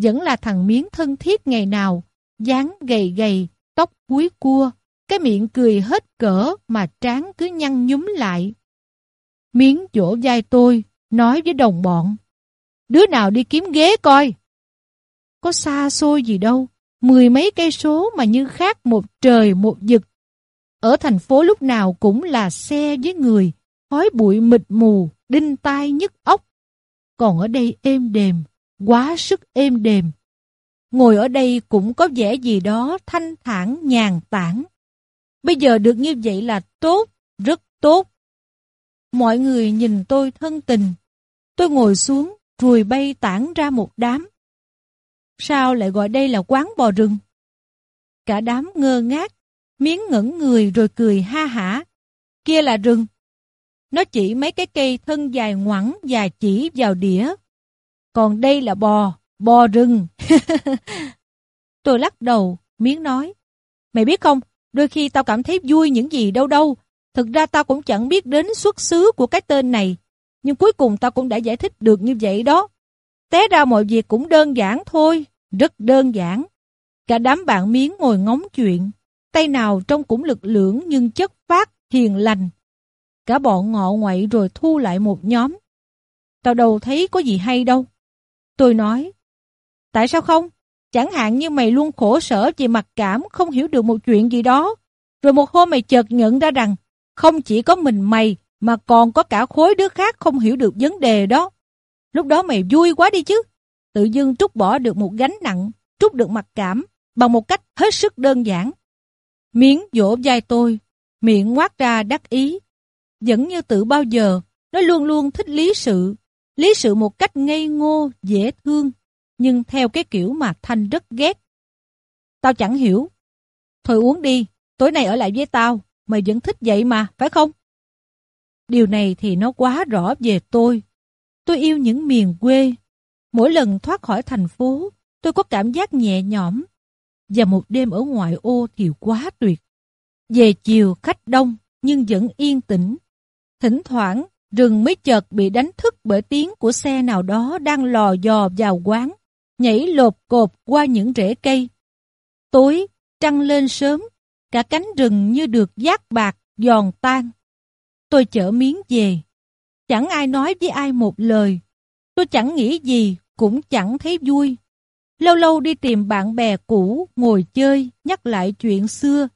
Vẫn là thằng miếng thân thiết ngày nào, dáng gầy gầy, tóc cuối cua, cái miệng cười hết cỡ mà trán cứ nhăn nhúm lại. Miếng chỗ vai tôi, nói với đồng bọn. Đứa nào đi kiếm ghế coi. Có xa xôi gì đâu, mười mấy cây số mà như khác một trời một vực. Ở thành phố lúc nào cũng là xe với người, khói bụi mịt mù, đinh tai nhức óc. Còn ở đây êm đềm, quá sức êm đềm. Ngồi ở đây cũng có vẻ gì đó thanh thản nhàn tản. Bây giờ được như vậy là tốt, rất tốt. Mọi người nhìn tôi thân tình. Tôi ngồi xuống, ruồi bay tản ra một đám. Sao lại gọi đây là quán bò rừng? Cả đám ngơ ngác, miếng ngẩn người rồi cười ha hả. Kia là rừng. Nó chỉ mấy cái cây thân dài ngoẳng và chỉ vào đĩa. Còn đây là bò, bò rừng. <laughs> tôi lắc đầu, miếng nói. Mày biết không, đôi khi tao cảm thấy vui những gì đâu đâu. Thực ra tao cũng chẳng biết đến xuất xứ của cái tên này. Nhưng cuối cùng tao cũng đã giải thích được như vậy đó. Té ra mọi việc cũng đơn giản thôi, rất đơn giản. Cả đám bạn miếng ngồi ngóng chuyện, tay nào trông cũng lực lưỡng nhưng chất phát, hiền lành. Cả bọn ngọ ngoại rồi thu lại một nhóm. Tao đâu thấy có gì hay đâu. Tôi nói, tại sao không? Chẳng hạn như mày luôn khổ sở vì mặc cảm không hiểu được một chuyện gì đó. Rồi một hôm mày chợt nhận ra rằng không chỉ có mình mày mà còn có cả khối đứa khác không hiểu được vấn đề đó. Lúc đó mày vui quá đi chứ. Tự dưng trút bỏ được một gánh nặng, trút được mặc cảm bằng một cách hết sức đơn giản. Miếng vỗ vai tôi, miệng ngoác ra đắc ý. Vẫn như tự bao giờ, nó luôn luôn thích lý sự. Lý sự một cách ngây ngô, dễ thương, nhưng theo cái kiểu mà Thanh rất ghét. Tao chẳng hiểu. Thôi uống đi, tối nay ở lại với tao, mày vẫn thích vậy mà, phải không? Điều này thì nó quá rõ về tôi. Tôi yêu những miền quê. Mỗi lần thoát khỏi thành phố, tôi có cảm giác nhẹ nhõm. Và một đêm ở ngoại ô thì quá tuyệt. Về chiều khách đông nhưng vẫn yên tĩnh. Thỉnh thoảng rừng mới chợt bị đánh thức bởi tiếng của xe nào đó đang lò dò vào quán, nhảy lột cột qua những rễ cây. Tối, trăng lên sớm, cả cánh rừng như được giác bạc, giòn tan. Tôi chở miếng về. Chẳng ai nói với ai một lời. Tôi chẳng nghĩ gì, cũng chẳng thấy vui. Lâu lâu đi tìm bạn bè cũ, ngồi chơi, nhắc lại chuyện xưa.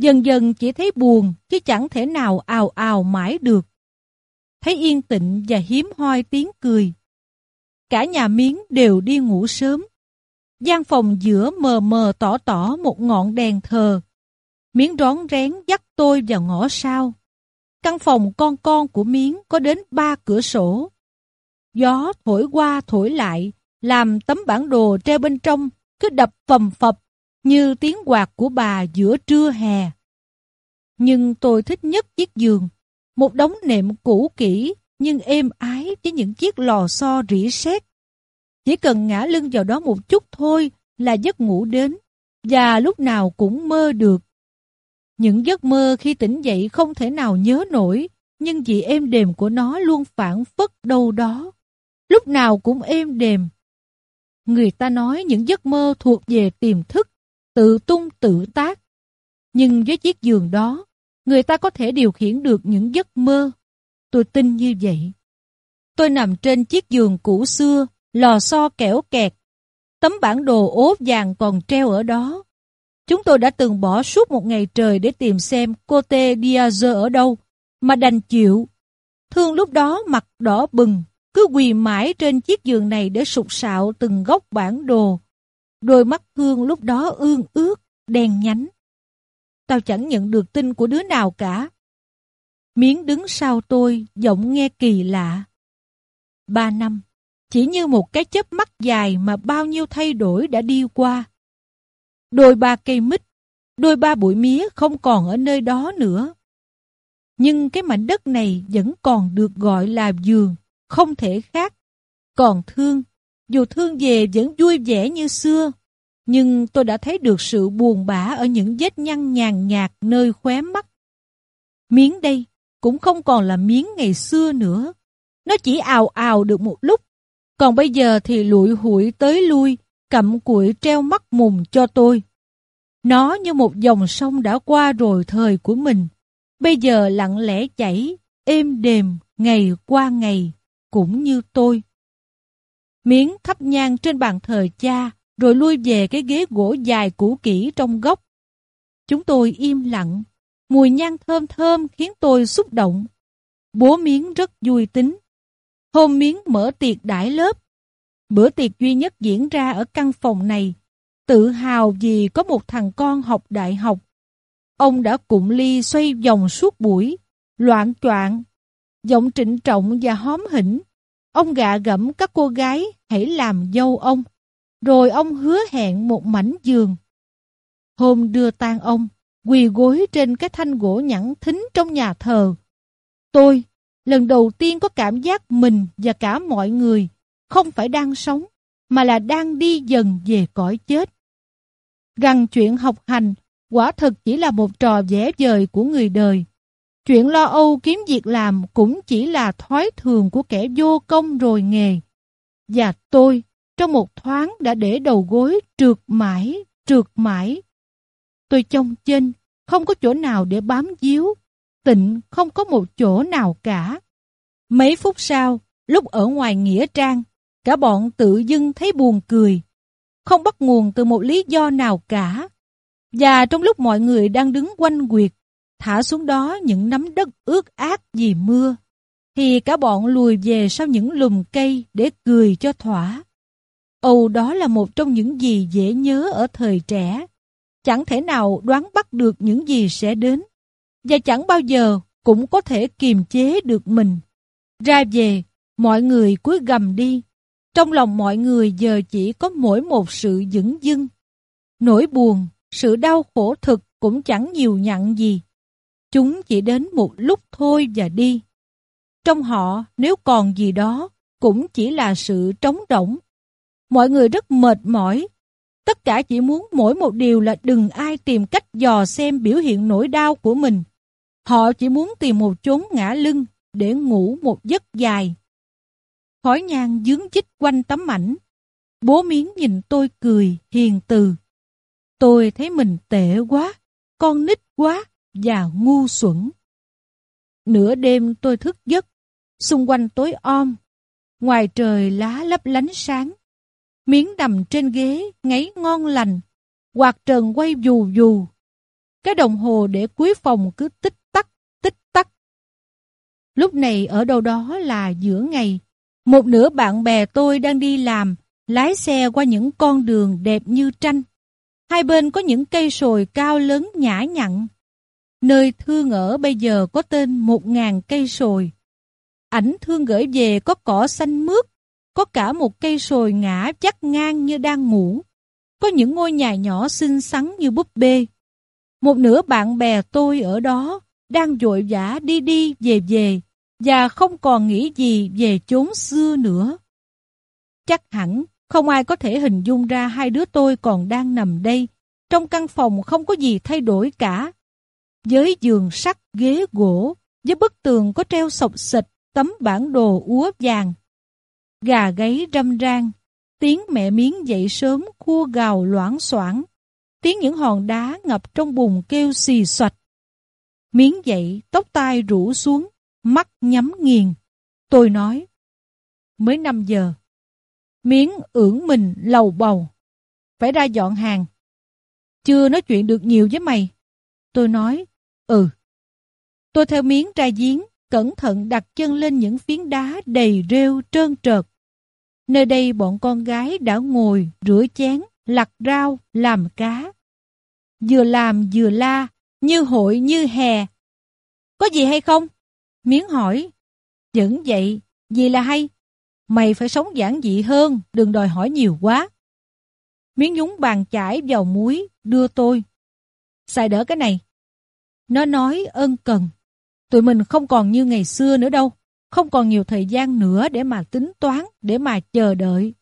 Dần dần chỉ thấy buồn, chứ chẳng thể nào ào ào mãi được. Thấy yên tĩnh và hiếm hoi tiếng cười. Cả nhà miếng đều đi ngủ sớm. gian phòng giữa mờ mờ tỏ tỏ một ngọn đèn thờ. Miếng rón rén dắt tôi vào ngõ sau. Căn phòng con con của Miếng có đến ba cửa sổ. Gió thổi qua thổi lại, làm tấm bản đồ treo bên trong cứ đập phầm phập như tiếng quạt của bà giữa trưa hè. Nhưng tôi thích nhất chiếc giường, một đống nệm cũ kỹ nhưng êm ái với những chiếc lò xo rỉ sét. Chỉ cần ngã lưng vào đó một chút thôi là giấc ngủ đến, và lúc nào cũng mơ được. Những giấc mơ khi tỉnh dậy không thể nào nhớ nổi, nhưng vì êm đềm của nó luôn phản phất đâu đó. Lúc nào cũng êm đềm. Người ta nói những giấc mơ thuộc về tiềm thức, tự tung tự tác. Nhưng với chiếc giường đó, người ta có thể điều khiển được những giấc mơ. Tôi tin như vậy. Tôi nằm trên chiếc giường cũ xưa, lò xo kẻo kẹt. Tấm bản đồ ố vàng còn treo ở đó. Chúng tôi đã từng bỏ suốt một ngày trời để tìm xem Cote Diaz ở đâu, mà đành chịu. Thương lúc đó mặt đỏ bừng, cứ quỳ mãi trên chiếc giường này để sụt sạo từng góc bản đồ. Đôi mắt Thương lúc đó ương ướt, đen nhánh. Tao chẳng nhận được tin của đứa nào cả. Miếng đứng sau tôi, giọng nghe kỳ lạ. Ba năm, chỉ như một cái chớp mắt dài mà bao nhiêu thay đổi đã đi qua. Đôi ba cây mít, đôi ba bụi mía không còn ở nơi đó nữa. Nhưng cái mảnh đất này vẫn còn được gọi là giường, không thể khác. Còn thương, dù thương về vẫn vui vẻ như xưa, nhưng tôi đã thấy được sự buồn bã ở những vết nhăn nhàn nhạt nơi khóe mắt. Miếng đây cũng không còn là miếng ngày xưa nữa. Nó chỉ ào ào được một lúc, còn bây giờ thì lụi hủi tới lui, cặm cụi treo mắt mùng cho tôi. Nó như một dòng sông đã qua rồi thời của mình, bây giờ lặng lẽ chảy, êm đềm, ngày qua ngày, cũng như tôi. Miếng thắp nhang trên bàn thờ cha, rồi lui về cái ghế gỗ dài cũ kỹ trong góc. Chúng tôi im lặng, mùi nhang thơm thơm khiến tôi xúc động. Bố Miếng rất vui tính. Hôm Miếng mở tiệc đãi lớp. Bữa tiệc duy nhất diễn ra ở căn phòng này, tự hào vì có một thằng con học đại học. Ông đã cụm ly xoay vòng suốt buổi, loạn choạng, giọng trịnh trọng và hóm hỉnh. Ông gạ gẫm các cô gái hãy làm dâu ông. Rồi ông hứa hẹn một mảnh giường. Hôm đưa tang ông, quỳ gối trên cái thanh gỗ nhẵn thính trong nhà thờ. Tôi, lần đầu tiên có cảm giác mình và cả mọi người không phải đang sống, mà là đang đi dần về cõi chết. Rằng chuyện học hành quả thực chỉ là một trò vẽ vời của người đời. Chuyện lo âu kiếm việc làm cũng chỉ là thói thường của kẻ vô công rồi nghề. Và tôi, trong một thoáng đã để đầu gối trượt mãi, trượt mãi. Tôi trông trên, không có chỗ nào để bám díu, tịnh không có một chỗ nào cả. Mấy phút sau, lúc ở ngoài Nghĩa Trang, cả bọn tự dưng thấy buồn cười, không bắt nguồn từ một lý do nào cả. Và trong lúc mọi người đang đứng quanh quyệt, thả xuống đó những nắm đất ướt át vì mưa, thì cả bọn lùi về sau những lùm cây để cười cho thỏa. Âu đó là một trong những gì dễ nhớ ở thời trẻ. Chẳng thể nào đoán bắt được những gì sẽ đến, và chẳng bao giờ cũng có thể kiềm chế được mình. Ra về, mọi người cúi gầm đi. Trong lòng mọi người giờ chỉ có mỗi một sự dững dưng. Nỗi buồn, sự đau khổ thực cũng chẳng nhiều nhặn gì. Chúng chỉ đến một lúc thôi và đi. Trong họ, nếu còn gì đó, cũng chỉ là sự trống rỗng. Mọi người rất mệt mỏi. Tất cả chỉ muốn mỗi một điều là đừng ai tìm cách dò xem biểu hiện nỗi đau của mình. Họ chỉ muốn tìm một chốn ngã lưng để ngủ một giấc dài. Khói nhang dướng chích quanh tấm ảnh. Bố miếng nhìn tôi cười, hiền từ. Tôi thấy mình tệ quá, con nít quá và ngu xuẩn. Nửa đêm tôi thức giấc, xung quanh tối om, ngoài trời lá lấp lánh sáng. Miếng nằm trên ghế, ngáy ngon lành, quạt trần quay dù dù. Cái đồng hồ để cuối phòng cứ tích tắc, tích tắc. Lúc này ở đâu đó là giữa ngày, một nửa bạn bè tôi đang đi làm, lái xe qua những con đường đẹp như tranh. Hai bên có những cây sồi cao lớn nhã nhặn. Nơi thương ở bây giờ có tên một ngàn cây sồi. Ảnh thương gửi về có cỏ xanh mướt, có cả một cây sồi ngã chắc ngang như đang ngủ. Có những ngôi nhà nhỏ xinh xắn như búp bê. Một nửa bạn bè tôi ở đó đang vội vã đi đi về về và không còn nghĩ gì về chốn xưa nữa. Chắc hẳn không ai có thể hình dung ra hai đứa tôi còn đang nằm đây, trong căn phòng không có gì thay đổi cả. Với giường sắt, ghế gỗ, với bức tường có treo sọc xịch tấm bản đồ úa vàng. Gà gáy râm ran, tiếng mẹ miếng dậy sớm cua gào loãng xoảng, tiếng những hòn đá ngập trong bùn kêu xì xoạch. Miếng dậy, tóc tai rủ xuống, mắt nhắm nghiền. Tôi nói, mới 5 giờ. Miếng ưỡng mình lầu bầu. Phải ra dọn hàng. Chưa nói chuyện được nhiều với mày. Tôi nói, ừ. Tôi theo miếng ra giếng, cẩn thận đặt chân lên những phiến đá đầy rêu trơn trợt. Nơi đây bọn con gái đã ngồi, rửa chén, lặt rau, làm cá. Vừa làm vừa la, như hội như hè. Có gì hay không? Miếng hỏi. Vẫn vậy, gì là hay? Mày phải sống giản dị hơn, đừng đòi hỏi nhiều quá. Miếng nhúng bàn chải vào muối, đưa tôi. Xài đỡ cái này. Nó nói ân cần. Tụi mình không còn như ngày xưa nữa đâu. Không còn nhiều thời gian nữa để mà tính toán, để mà chờ đợi.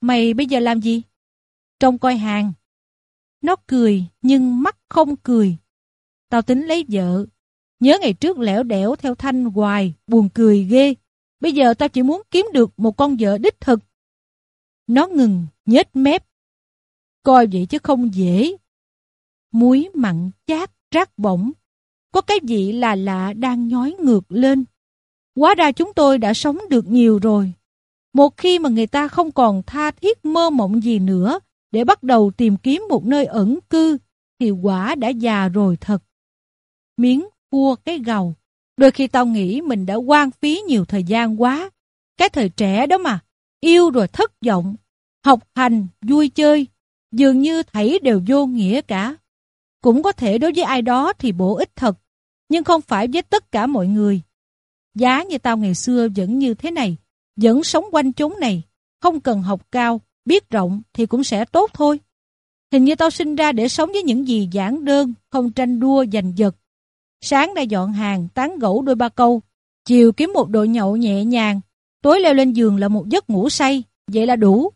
Mày bây giờ làm gì? Trông coi hàng. Nó cười, nhưng mắt không cười. Tao tính lấy vợ, Nhớ ngày trước lẻo đẻo theo Thanh hoài, buồn cười ghê. Bây giờ tao chỉ muốn kiếm được một con vợ đích thực. Nó ngừng, nhếch mép. Coi vậy chứ không dễ. Muối mặn chát, rác bổng. Có cái gì là lạ đang nhói ngược lên. Quá ra chúng tôi đã sống được nhiều rồi. Một khi mà người ta không còn tha thiết mơ mộng gì nữa để bắt đầu tìm kiếm một nơi ẩn cư, thì quả đã già rồi thật. Miếng cua cái gầu. Đôi khi tao nghĩ mình đã quan phí nhiều thời gian quá. Cái thời trẻ đó mà, yêu rồi thất vọng, học hành, vui chơi, dường như thảy đều vô nghĩa cả. Cũng có thể đối với ai đó thì bổ ích thật, nhưng không phải với tất cả mọi người. Giá như tao ngày xưa vẫn như thế này, vẫn sống quanh chốn này, không cần học cao, biết rộng thì cũng sẽ tốt thôi. Hình như tao sinh ra để sống với những gì giản đơn, không tranh đua giành giật, Sáng đã dọn hàng, tán gẫu đôi ba câu. Chiều kiếm một đội nhậu nhẹ nhàng. Tối leo lên giường là một giấc ngủ say. Vậy là đủ.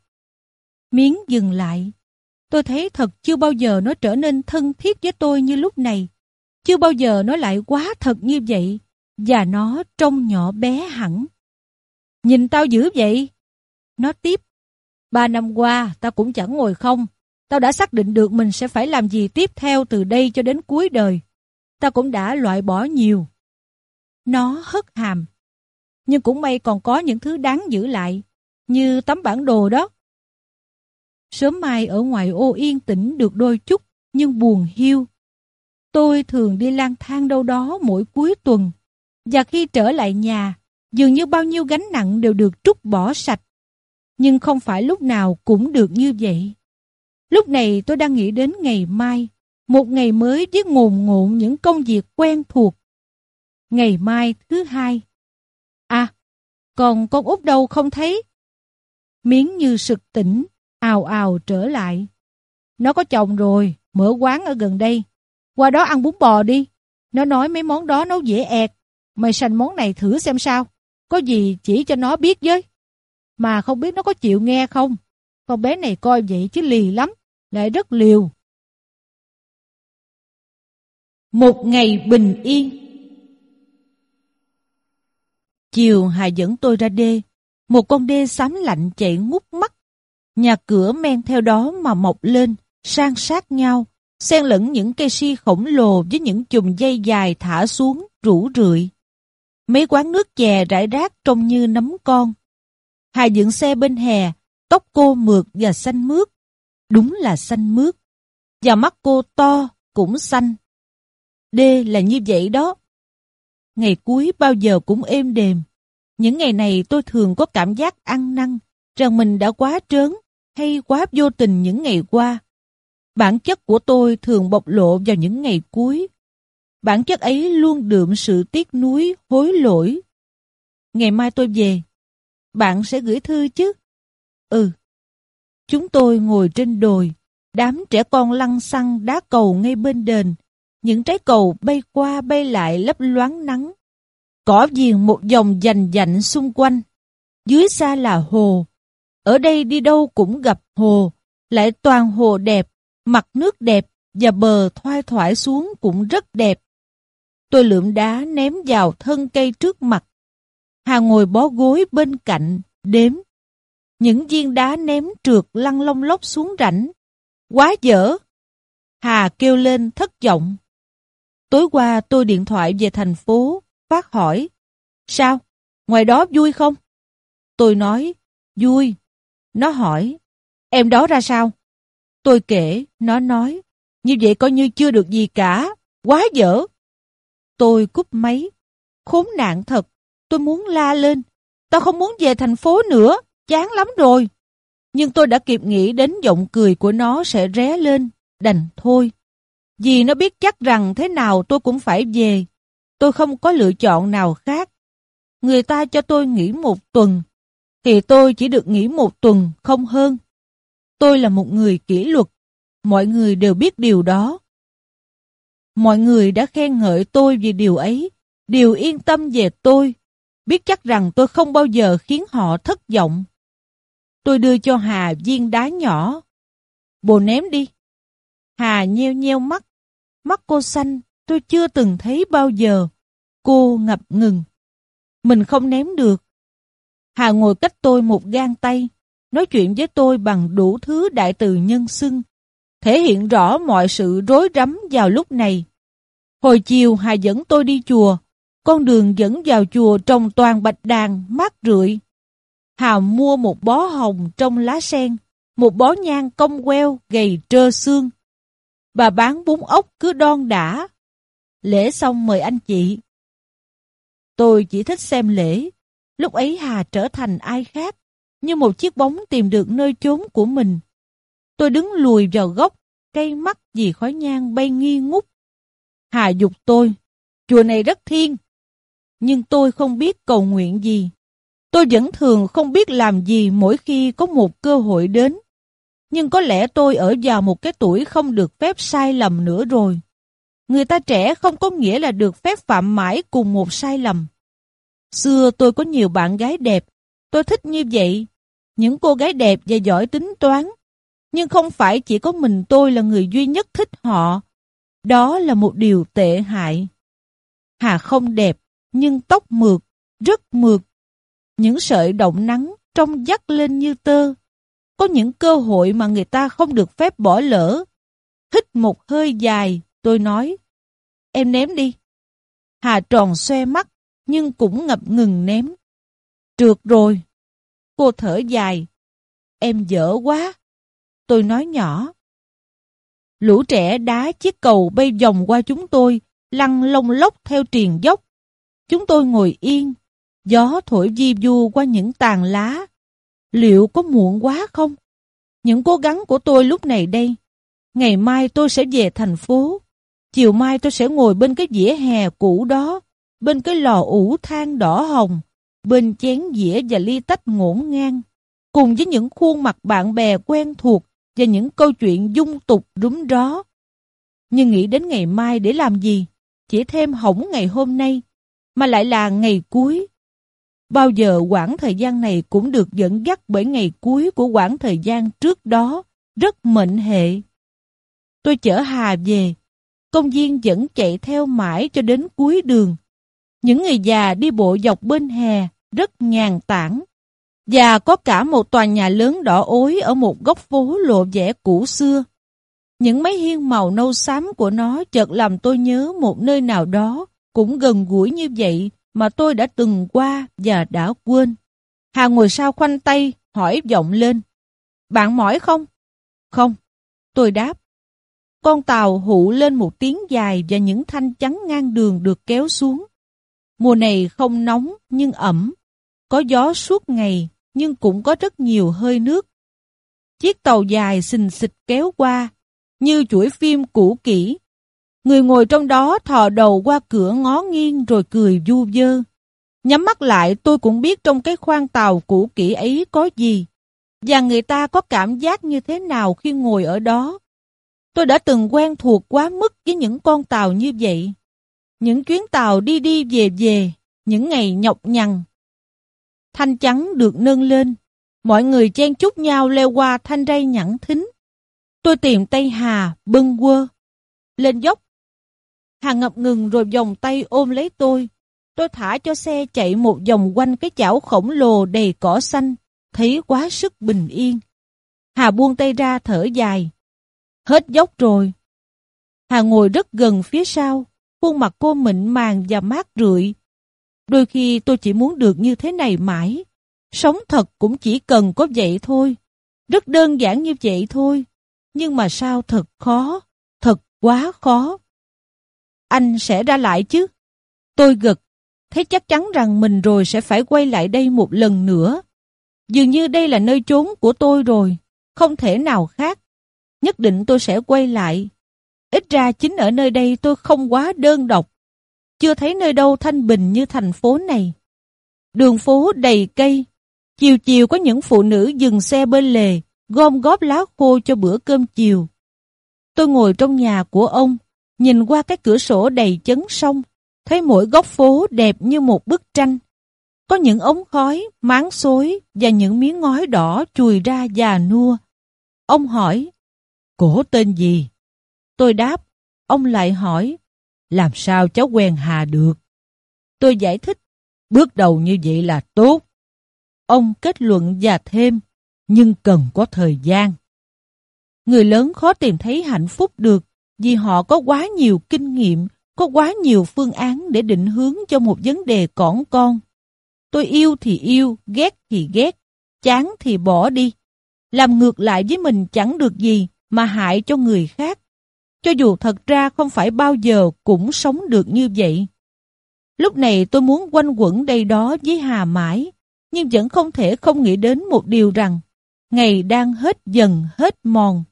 Miếng dừng lại. Tôi thấy thật chưa bao giờ nó trở nên thân thiết với tôi như lúc này. Chưa bao giờ nó lại quá thật như vậy. Và nó trông nhỏ bé hẳn. Nhìn tao dữ vậy. Nó tiếp. Ba năm qua, tao cũng chẳng ngồi không. Tao đã xác định được mình sẽ phải làm gì tiếp theo từ đây cho đến cuối đời. Tao cũng đã loại bỏ nhiều. Nó hất hàm. Nhưng cũng may còn có những thứ đáng giữ lại. Như tấm bản đồ đó. Sớm mai ở ngoài ô yên tĩnh được đôi chút, nhưng buồn hiu. Tôi thường đi lang thang đâu đó mỗi cuối tuần. Và khi trở lại nhà, dường như bao nhiêu gánh nặng đều được trút bỏ sạch. Nhưng không phải lúc nào cũng được như vậy. Lúc này tôi đang nghĩ đến ngày mai, một ngày mới với ngồn ngộn những công việc quen thuộc. Ngày mai thứ hai. À, còn con út đâu không thấy? Miếng như sực tỉnh, ào ào trở lại. Nó có chồng rồi, mở quán ở gần đây. Qua đó ăn bún bò đi. Nó nói mấy món đó nấu dễ ẹt. Mày sành món này thử xem sao. Có gì chỉ cho nó biết với. Mà không biết nó có chịu nghe không. Con bé này coi vậy chứ lì lắm. Lại rất liều. Một ngày bình yên Chiều Hà dẫn tôi ra đê. Một con đê xám lạnh chạy ngút mắt Nhà cửa men theo đó mà mọc lên, san sát nhau, xen lẫn những cây si khổng lồ với những chùm dây dài thả xuống, rủ rượi. Mấy quán nước chè rải rác trông như nấm con. Hà dựng xe bên hè, tóc cô mượt và xanh mướt. Đúng là xanh mướt. Và mắt cô to, cũng xanh. Đê là như vậy đó. Ngày cuối bao giờ cũng êm đềm. Những ngày này tôi thường có cảm giác ăn năn, rằng mình đã quá trớn, hay quá vô tình những ngày qua. Bản chất của tôi thường bộc lộ vào những ngày cuối. Bản chất ấy luôn đượm sự tiếc nuối, hối lỗi. Ngày mai tôi về. Bạn sẽ gửi thư chứ? Ừ. Chúng tôi ngồi trên đồi, đám trẻ con lăn xăng đá cầu ngay bên đền. Những trái cầu bay qua bay lại lấp loáng nắng. Cỏ viền một dòng dành dạnh xung quanh. Dưới xa là hồ, ở đây đi đâu cũng gặp hồ, lại toàn hồ đẹp, mặt nước đẹp và bờ thoai thoải xuống cũng rất đẹp. Tôi lượm đá ném vào thân cây trước mặt. Hà ngồi bó gối bên cạnh, đếm. Những viên đá ném trượt lăn lông lốc xuống rảnh Quá dở! Hà kêu lên thất vọng. Tối qua tôi điện thoại về thành phố, phát hỏi. Sao? Ngoài đó vui không? Tôi nói, vui, nó hỏi, em đó ra sao? Tôi kể, nó nói, như vậy coi như chưa được gì cả, quá dở. Tôi cúp máy, khốn nạn thật, tôi muốn la lên, tao không muốn về thành phố nữa, chán lắm rồi. Nhưng tôi đã kịp nghĩ đến giọng cười của nó sẽ ré lên, đành thôi. Vì nó biết chắc rằng thế nào tôi cũng phải về, tôi không có lựa chọn nào khác. Người ta cho tôi nghỉ một tuần, thì tôi chỉ được nghỉ một tuần, không hơn. Tôi là một người kỷ luật, mọi người đều biết điều đó. Mọi người đã khen ngợi tôi vì điều ấy, đều yên tâm về tôi, biết chắc rằng tôi không bao giờ khiến họ thất vọng. Tôi đưa cho Hà viên đá nhỏ. Bồ ném đi. Hà nheo nheo mắt. Mắt cô xanh, tôi chưa từng thấy bao giờ. Cô ngập ngừng. Mình không ném được, Hà ngồi cách tôi một gang tay, nói chuyện với tôi bằng đủ thứ đại từ nhân xưng, thể hiện rõ mọi sự rối rắm vào lúc này. Hồi chiều Hà dẫn tôi đi chùa, con đường dẫn vào chùa trồng toàn bạch đàn, mát rượi. Hà mua một bó hồng trong lá sen, một bó nhang cong queo gầy trơ xương. Bà bán bún ốc cứ đon đã. Lễ xong mời anh chị. Tôi chỉ thích xem lễ, Lúc ấy Hà trở thành ai khác, như một chiếc bóng tìm được nơi trốn của mình. Tôi đứng lùi vào góc, cây mắt vì khói nhang bay nghi ngút. Hà dục tôi, chùa này rất thiên. Nhưng tôi không biết cầu nguyện gì. Tôi vẫn thường không biết làm gì mỗi khi có một cơ hội đến. Nhưng có lẽ tôi ở vào một cái tuổi không được phép sai lầm nữa rồi. Người ta trẻ không có nghĩa là được phép phạm mãi cùng một sai lầm. Xưa tôi có nhiều bạn gái đẹp, tôi thích như vậy. Những cô gái đẹp và giỏi tính toán. Nhưng không phải chỉ có mình tôi là người duy nhất thích họ. Đó là một điều tệ hại. Hà không đẹp, nhưng tóc mượt, rất mượt. Những sợi động nắng trông dắt lên như tơ. Có những cơ hội mà người ta không được phép bỏ lỡ. Hít một hơi dài, tôi nói. Em ném đi. Hà tròn xoe mắt, nhưng cũng ngập ngừng ném. Trượt rồi. Cô thở dài. Em dở quá. Tôi nói nhỏ. Lũ trẻ đá chiếc cầu bay vòng qua chúng tôi, lăn lông lốc theo triền dốc. Chúng tôi ngồi yên, gió thổi di du qua những tàn lá. Liệu có muộn quá không? Những cố gắng của tôi lúc này đây. Ngày mai tôi sẽ về thành phố. Chiều mai tôi sẽ ngồi bên cái dĩa hè cũ đó, bên cái lò ủ than đỏ hồng, bên chén dĩa và ly tách ngổn ngang, cùng với những khuôn mặt bạn bè quen thuộc và những câu chuyện dung tục rúm ró. Nhưng nghĩ đến ngày mai để làm gì? Chỉ thêm hỏng ngày hôm nay, mà lại là ngày cuối. Bao giờ quãng thời gian này cũng được dẫn dắt bởi ngày cuối của quãng thời gian trước đó, rất mệnh hệ. Tôi chở Hà về, công viên vẫn chạy theo mãi cho đến cuối đường. Những người già đi bộ dọc bên hè, rất nhàn tản. Và có cả một tòa nhà lớn đỏ ối ở một góc phố lộ vẻ cũ xưa. Những mấy hiên màu nâu xám của nó chợt làm tôi nhớ một nơi nào đó cũng gần gũi như vậy mà tôi đã từng qua và đã quên. Hà ngồi sau khoanh tay, hỏi vọng lên. Bạn mỏi không? Không. Tôi đáp. Con tàu hụ lên một tiếng dài và những thanh chắn ngang đường được kéo xuống. Mùa này không nóng nhưng ẩm. Có gió suốt ngày nhưng cũng có rất nhiều hơi nước. Chiếc tàu dài xình xịch kéo qua, như chuỗi phim cũ kỹ. Người ngồi trong đó thò đầu qua cửa ngó nghiêng rồi cười du dơ. Nhắm mắt lại tôi cũng biết trong cái khoang tàu cũ kỹ ấy có gì. Và người ta có cảm giác như thế nào khi ngồi ở đó. Tôi đã từng quen thuộc quá mức với những con tàu như vậy. Những chuyến tàu đi đi về về, những ngày nhọc nhằn, thanh trắng được nâng lên. Mọi người chen chúc nhau leo qua thanh ray nhẵn thính. Tôi tìm tay Hà, bưng quơ. Lên dốc. Hà ngập ngừng rồi vòng tay ôm lấy tôi. Tôi thả cho xe chạy một vòng quanh cái chảo khổng lồ đầy cỏ xanh. Thấy quá sức bình yên. Hà buông tay ra thở dài. Hết dốc rồi. Hà ngồi rất gần phía sau. Khuôn mặt cô mịn màng và mát rượi, Đôi khi tôi chỉ muốn được như thế này mãi. Sống thật cũng chỉ cần có vậy thôi. Rất đơn giản như vậy thôi. Nhưng mà sao thật khó, thật quá khó. Anh sẽ ra lại chứ? Tôi gật, thấy chắc chắn rằng mình rồi sẽ phải quay lại đây một lần nữa. Dường như đây là nơi trốn của tôi rồi, không thể nào khác. Nhất định tôi sẽ quay lại. Ít ra chính ở nơi đây tôi không quá đơn độc. Chưa thấy nơi đâu thanh bình như thành phố này. Đường phố đầy cây. Chiều chiều có những phụ nữ dừng xe bên lề, gom góp lá khô cho bữa cơm chiều. Tôi ngồi trong nhà của ông, nhìn qua cái cửa sổ đầy chấn sông, thấy mỗi góc phố đẹp như một bức tranh. Có những ống khói, máng xối và những miếng ngói đỏ chùi ra già nua. Ông hỏi, cổ tên gì? Tôi đáp, ông lại hỏi, làm sao cháu quen Hà được? Tôi giải thích, bước đầu như vậy là tốt. Ông kết luận và thêm, nhưng cần có thời gian. Người lớn khó tìm thấy hạnh phúc được vì họ có quá nhiều kinh nghiệm, có quá nhiều phương án để định hướng cho một vấn đề cỏn con. Tôi yêu thì yêu, ghét thì ghét, chán thì bỏ đi. Làm ngược lại với mình chẳng được gì mà hại cho người khác. Cho dù thật ra không phải bao giờ cũng sống được như vậy. Lúc này tôi muốn quanh quẩn đây đó với Hà mãi, nhưng vẫn không thể không nghĩ đến một điều rằng ngày đang hết dần hết mòn.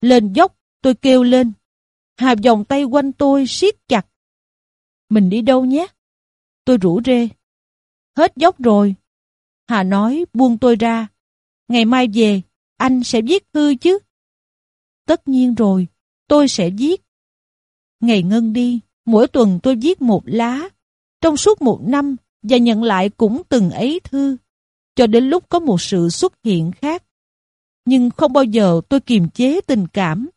Lên dốc, tôi kêu lên. Hà vòng tay quanh tôi siết chặt. Mình đi đâu nhé? Tôi rủ rê. Hết dốc rồi. Hà nói buông tôi ra. Ngày mai về, anh sẽ viết thư chứ? Tất nhiên rồi, tôi sẽ viết. Ngày ngân đi, mỗi tuần tôi viết một lá, trong suốt một năm và nhận lại cũng từng ấy thư, cho đến lúc có một sự xuất hiện khác. Nhưng không bao giờ tôi kiềm chế tình cảm.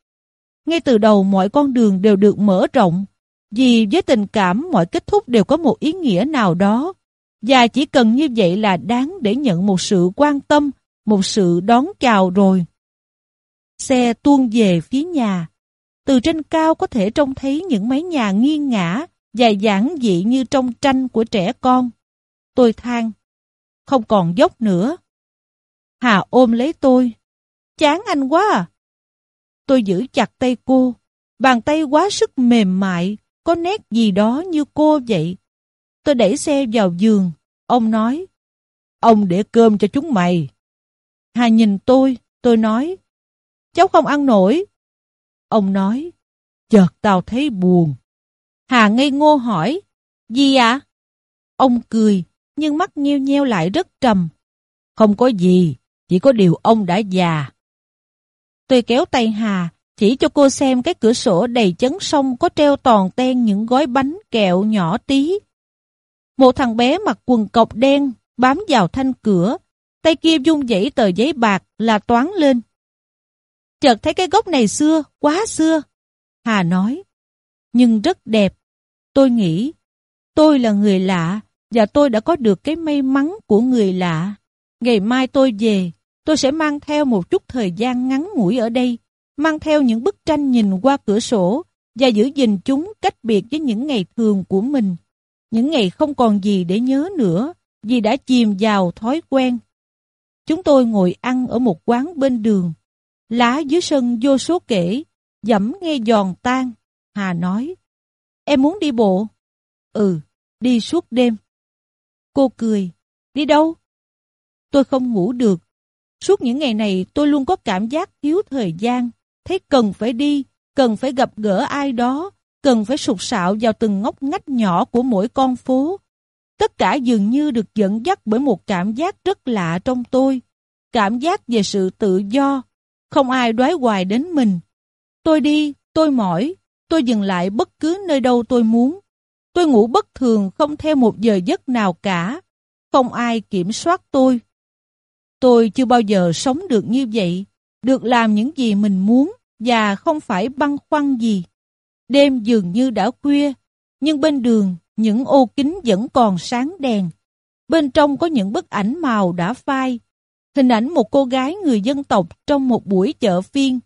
Ngay từ đầu mọi con đường đều được mở rộng, vì với tình cảm mọi kết thúc đều có một ý nghĩa nào đó. Và chỉ cần như vậy là đáng để nhận một sự quan tâm, một sự đón chào rồi. Xe tuôn về phía nhà. Từ trên cao có thể trông thấy những mái nhà nghiêng ngã và giản dị như trong tranh của trẻ con. Tôi than, không còn dốc nữa. Hà ôm lấy tôi. Chán anh quá à. Tôi giữ chặt tay cô. Bàn tay quá sức mềm mại, có nét gì đó như cô vậy. Tôi đẩy xe vào giường. Ông nói, ông để cơm cho chúng mày. Hà nhìn tôi, tôi nói, cháu không ăn nổi. Ông nói, chợt tao thấy buồn. Hà ngây ngô hỏi, gì ạ? À? Ông cười, nhưng mắt nheo nheo lại rất trầm. Không có gì, chỉ có điều ông đã già. Tôi kéo tay Hà, chỉ cho cô xem cái cửa sổ đầy chấn sông có treo toàn ten những gói bánh kẹo nhỏ tí. Một thằng bé mặc quần cọc đen, bám vào thanh cửa, tay kia dung dãy tờ giấy bạc là toán lên. Chợt thấy cái gốc này xưa, quá xưa. Hà nói, nhưng rất đẹp. Tôi nghĩ, tôi là người lạ, và tôi đã có được cái may mắn của người lạ. Ngày mai tôi về, tôi sẽ mang theo một chút thời gian ngắn ngủi ở đây, mang theo những bức tranh nhìn qua cửa sổ và giữ gìn chúng cách biệt với những ngày thường của mình. Những ngày không còn gì để nhớ nữa vì đã chìm vào thói quen. Chúng tôi ngồi ăn ở một quán bên đường. Lá dưới sân vô số kể, dẫm nghe giòn tan. Hà nói, em muốn đi bộ? Ừ, đi suốt đêm. Cô cười. Đi đâu? Tôi không ngủ được. Suốt những ngày này tôi luôn có cảm giác thiếu thời gian. Thấy cần phải đi, cần phải gặp gỡ ai đó, cần phải sụt sạo vào từng ngóc ngách nhỏ của mỗi con phố. Tất cả dường như được dẫn dắt bởi một cảm giác rất lạ trong tôi. Cảm giác về sự tự do. Không ai đoái hoài đến mình. Tôi đi, tôi mỏi, tôi dừng lại bất cứ nơi đâu tôi muốn. Tôi ngủ bất thường không theo một giờ giấc nào cả. Không ai kiểm soát tôi. Tôi chưa bao giờ sống được như vậy. Được làm những gì mình muốn và không phải băn khoăn gì. Đêm dường như đã khuya, nhưng bên đường những ô kính vẫn còn sáng đèn. Bên trong có những bức ảnh màu đã phai. Hình ảnh một cô gái người dân tộc trong một buổi chợ phiên.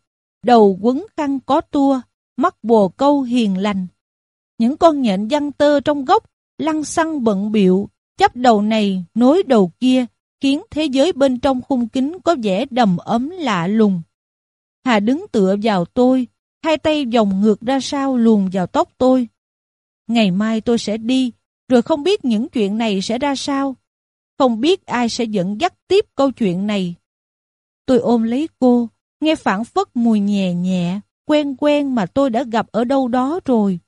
Đầu quấn khăn có tua, mắt bồ câu hiền lành những con nhện văn tơ trong gốc, lăn xăng bận biệu, chấp đầu này nối đầu kia, khiến thế giới bên trong khung kính có vẻ đầm ấm lạ lùng. Hà đứng tựa vào tôi, hai tay vòng ngược ra sau luồn vào tóc tôi. Ngày mai tôi sẽ đi, rồi không biết những chuyện này sẽ ra sao. Không biết ai sẽ dẫn dắt tiếp câu chuyện này. Tôi ôm lấy cô, nghe phản phất mùi nhẹ nhẹ, quen quen mà tôi đã gặp ở đâu đó rồi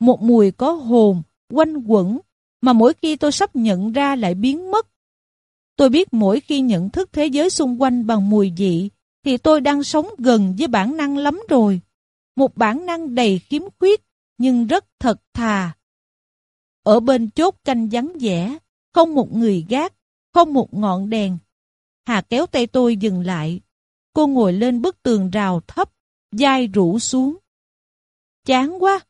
một mùi có hồn, quanh quẩn, mà mỗi khi tôi sắp nhận ra lại biến mất. Tôi biết mỗi khi nhận thức thế giới xung quanh bằng mùi vị, thì tôi đang sống gần với bản năng lắm rồi. Một bản năng đầy khiếm khuyết, nhưng rất thật thà. Ở bên chốt canh vắng vẻ, không một người gác, không một ngọn đèn. Hà kéo tay tôi dừng lại. Cô ngồi lên bức tường rào thấp, dai rũ xuống. Chán quá,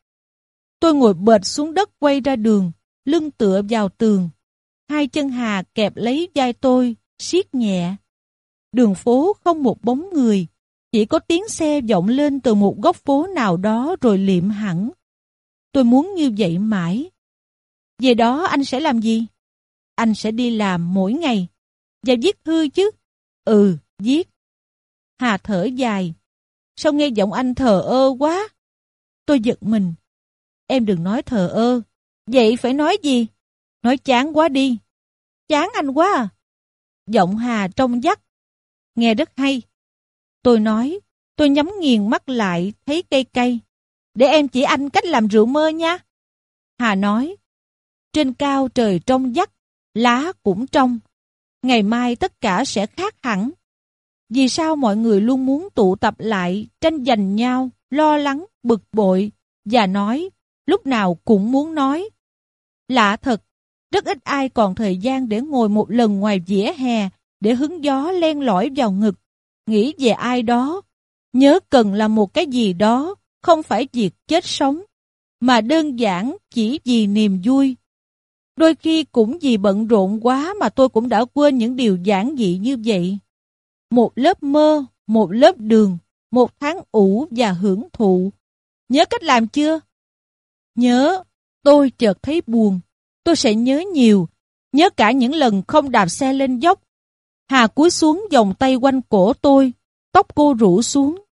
Tôi ngồi bệt xuống đất quay ra đường, lưng tựa vào tường. Hai chân Hà kẹp lấy vai tôi, siết nhẹ. Đường phố không một bóng người, chỉ có tiếng xe vọng lên từ một góc phố nào đó rồi liệm hẳn. Tôi muốn như vậy mãi. Về đó anh sẽ làm gì? Anh sẽ đi làm mỗi ngày. Và viết thư chứ? Ừ, viết. Hà thở dài. Sao nghe giọng anh thờ ơ quá? Tôi giật mình. Em đừng nói thờ ơ. Vậy phải nói gì? Nói chán quá đi. Chán anh quá à. Giọng Hà trong dắt. Nghe rất hay. Tôi nói, tôi nhắm nghiền mắt lại, thấy cây cây. Để em chỉ anh cách làm rượu mơ nha. Hà nói, trên cao trời trong dắt, lá cũng trong. Ngày mai tất cả sẽ khác hẳn. Vì sao mọi người luôn muốn tụ tập lại, tranh giành nhau, lo lắng, bực bội, và nói lúc nào cũng muốn nói. Lạ thật, rất ít ai còn thời gian để ngồi một lần ngoài vỉa hè để hứng gió len lỏi vào ngực, nghĩ về ai đó, nhớ cần là một cái gì đó, không phải việc chết sống, mà đơn giản chỉ vì niềm vui. Đôi khi cũng vì bận rộn quá mà tôi cũng đã quên những điều giản dị như vậy. Một lớp mơ, một lớp đường, một tháng ủ và hưởng thụ. Nhớ cách làm chưa? Nhớ, tôi chợt thấy buồn. Tôi sẽ nhớ nhiều, nhớ cả những lần không đạp xe lên dốc. Hà cúi xuống vòng tay quanh cổ tôi, tóc cô rủ xuống.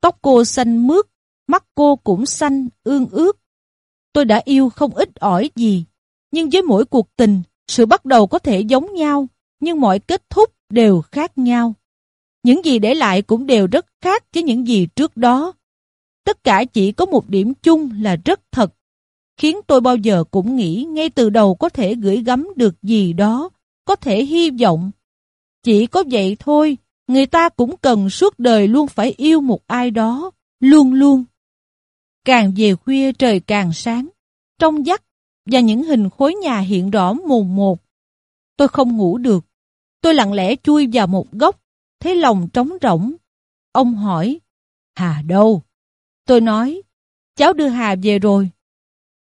Tóc cô xanh mướt, mắt cô cũng xanh, ương ướt. Tôi đã yêu không ít ỏi gì, nhưng với mỗi cuộc tình, sự bắt đầu có thể giống nhau, nhưng mọi kết thúc đều khác nhau. Những gì để lại cũng đều rất khác với những gì trước đó. Tất cả chỉ có một điểm chung là rất thật, khiến tôi bao giờ cũng nghĩ ngay từ đầu có thể gửi gắm được gì đó, có thể hy vọng. Chỉ có vậy thôi, người ta cũng cần suốt đời luôn phải yêu một ai đó, luôn luôn. Càng về khuya trời càng sáng, trong giấc và những hình khối nhà hiện rõ mồn một. Tôi không ngủ được. Tôi lặng lẽ chui vào một góc, thấy lòng trống rỗng. Ông hỏi, Hà đâu? Tôi nói, cháu đưa Hà về rồi.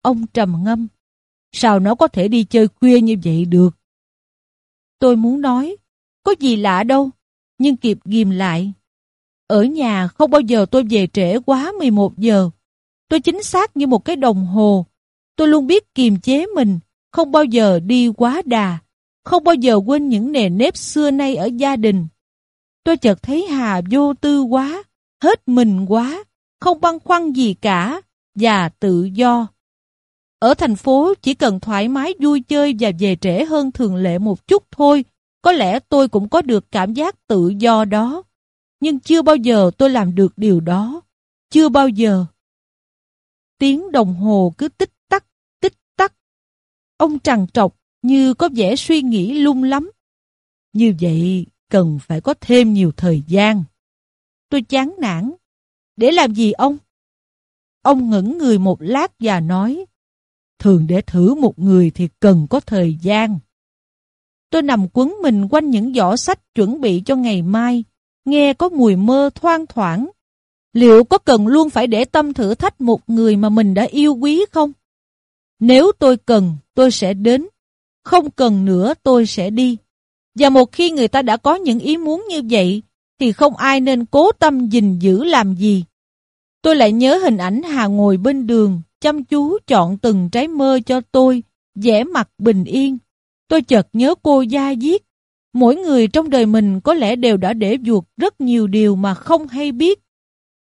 Ông trầm ngâm, sao nó có thể đi chơi khuya như vậy được? Tôi muốn nói, có gì lạ đâu, nhưng kịp ghim lại. Ở nhà không bao giờ tôi về trễ quá 11 giờ. Tôi chính xác như một cái đồng hồ. Tôi luôn biết kiềm chế mình, không bao giờ đi quá đà, không bao giờ quên những nề nếp xưa nay ở gia đình. Tôi chợt thấy Hà vô tư quá, hết mình quá, không băn khoăn gì cả, và tự do. Ở thành phố chỉ cần thoải mái vui chơi và về trễ hơn thường lệ một chút thôi, có lẽ tôi cũng có được cảm giác tự do đó. Nhưng chưa bao giờ tôi làm được điều đó. Chưa bao giờ. Tiếng đồng hồ cứ tích. Ông trằn trọc như có vẻ suy nghĩ lung lắm. Như vậy cần phải có thêm nhiều thời gian. Tôi chán nản. Để làm gì ông? Ông ngẩng người một lát và nói, thường để thử một người thì cần có thời gian. Tôi nằm quấn mình quanh những giỏ sách chuẩn bị cho ngày mai, nghe có mùi mơ thoang thoảng. Liệu có cần luôn phải để tâm thử thách một người mà mình đã yêu quý không? Nếu tôi cần, tôi sẽ đến. Không cần nữa, tôi sẽ đi. Và một khi người ta đã có những ý muốn như vậy, thì không ai nên cố tâm gìn giữ làm gì. Tôi lại nhớ hình ảnh Hà ngồi bên đường, chăm chú chọn từng trái mơ cho tôi, vẻ mặt bình yên. Tôi chợt nhớ cô Gia Diết. Mỗi người trong đời mình có lẽ đều đã để vuột rất nhiều điều mà không hay biết.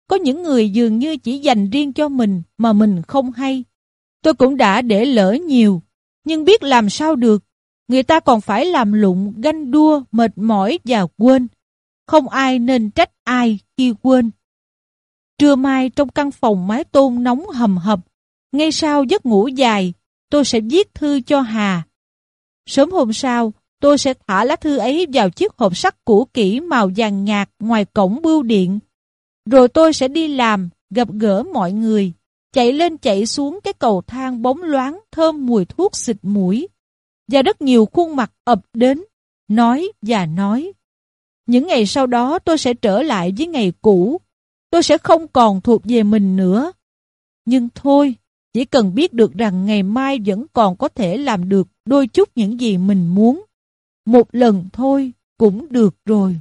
Có những người dường như chỉ dành riêng cho mình mà mình không hay. Tôi cũng đã để lỡ nhiều, nhưng biết làm sao được. Người ta còn phải làm lụng, ganh đua, mệt mỏi và quên. Không ai nên trách ai khi quên. Trưa mai trong căn phòng mái tôn nóng hầm hập, ngay sau giấc ngủ dài, tôi sẽ viết thư cho Hà. Sớm hôm sau, tôi sẽ thả lá thư ấy vào chiếc hộp sắt cũ kỹ màu vàng nhạt ngoài cổng bưu điện. Rồi tôi sẽ đi làm, gặp gỡ mọi người, chạy lên chạy xuống cái cầu thang bóng loáng thơm mùi thuốc xịt mũi. Và rất nhiều khuôn mặt ập đến, nói và nói. Những ngày sau đó tôi sẽ trở lại với ngày cũ. Tôi sẽ không còn thuộc về mình nữa. Nhưng thôi, chỉ cần biết được rằng ngày mai vẫn còn có thể làm được đôi chút những gì mình muốn. Một lần thôi cũng được rồi.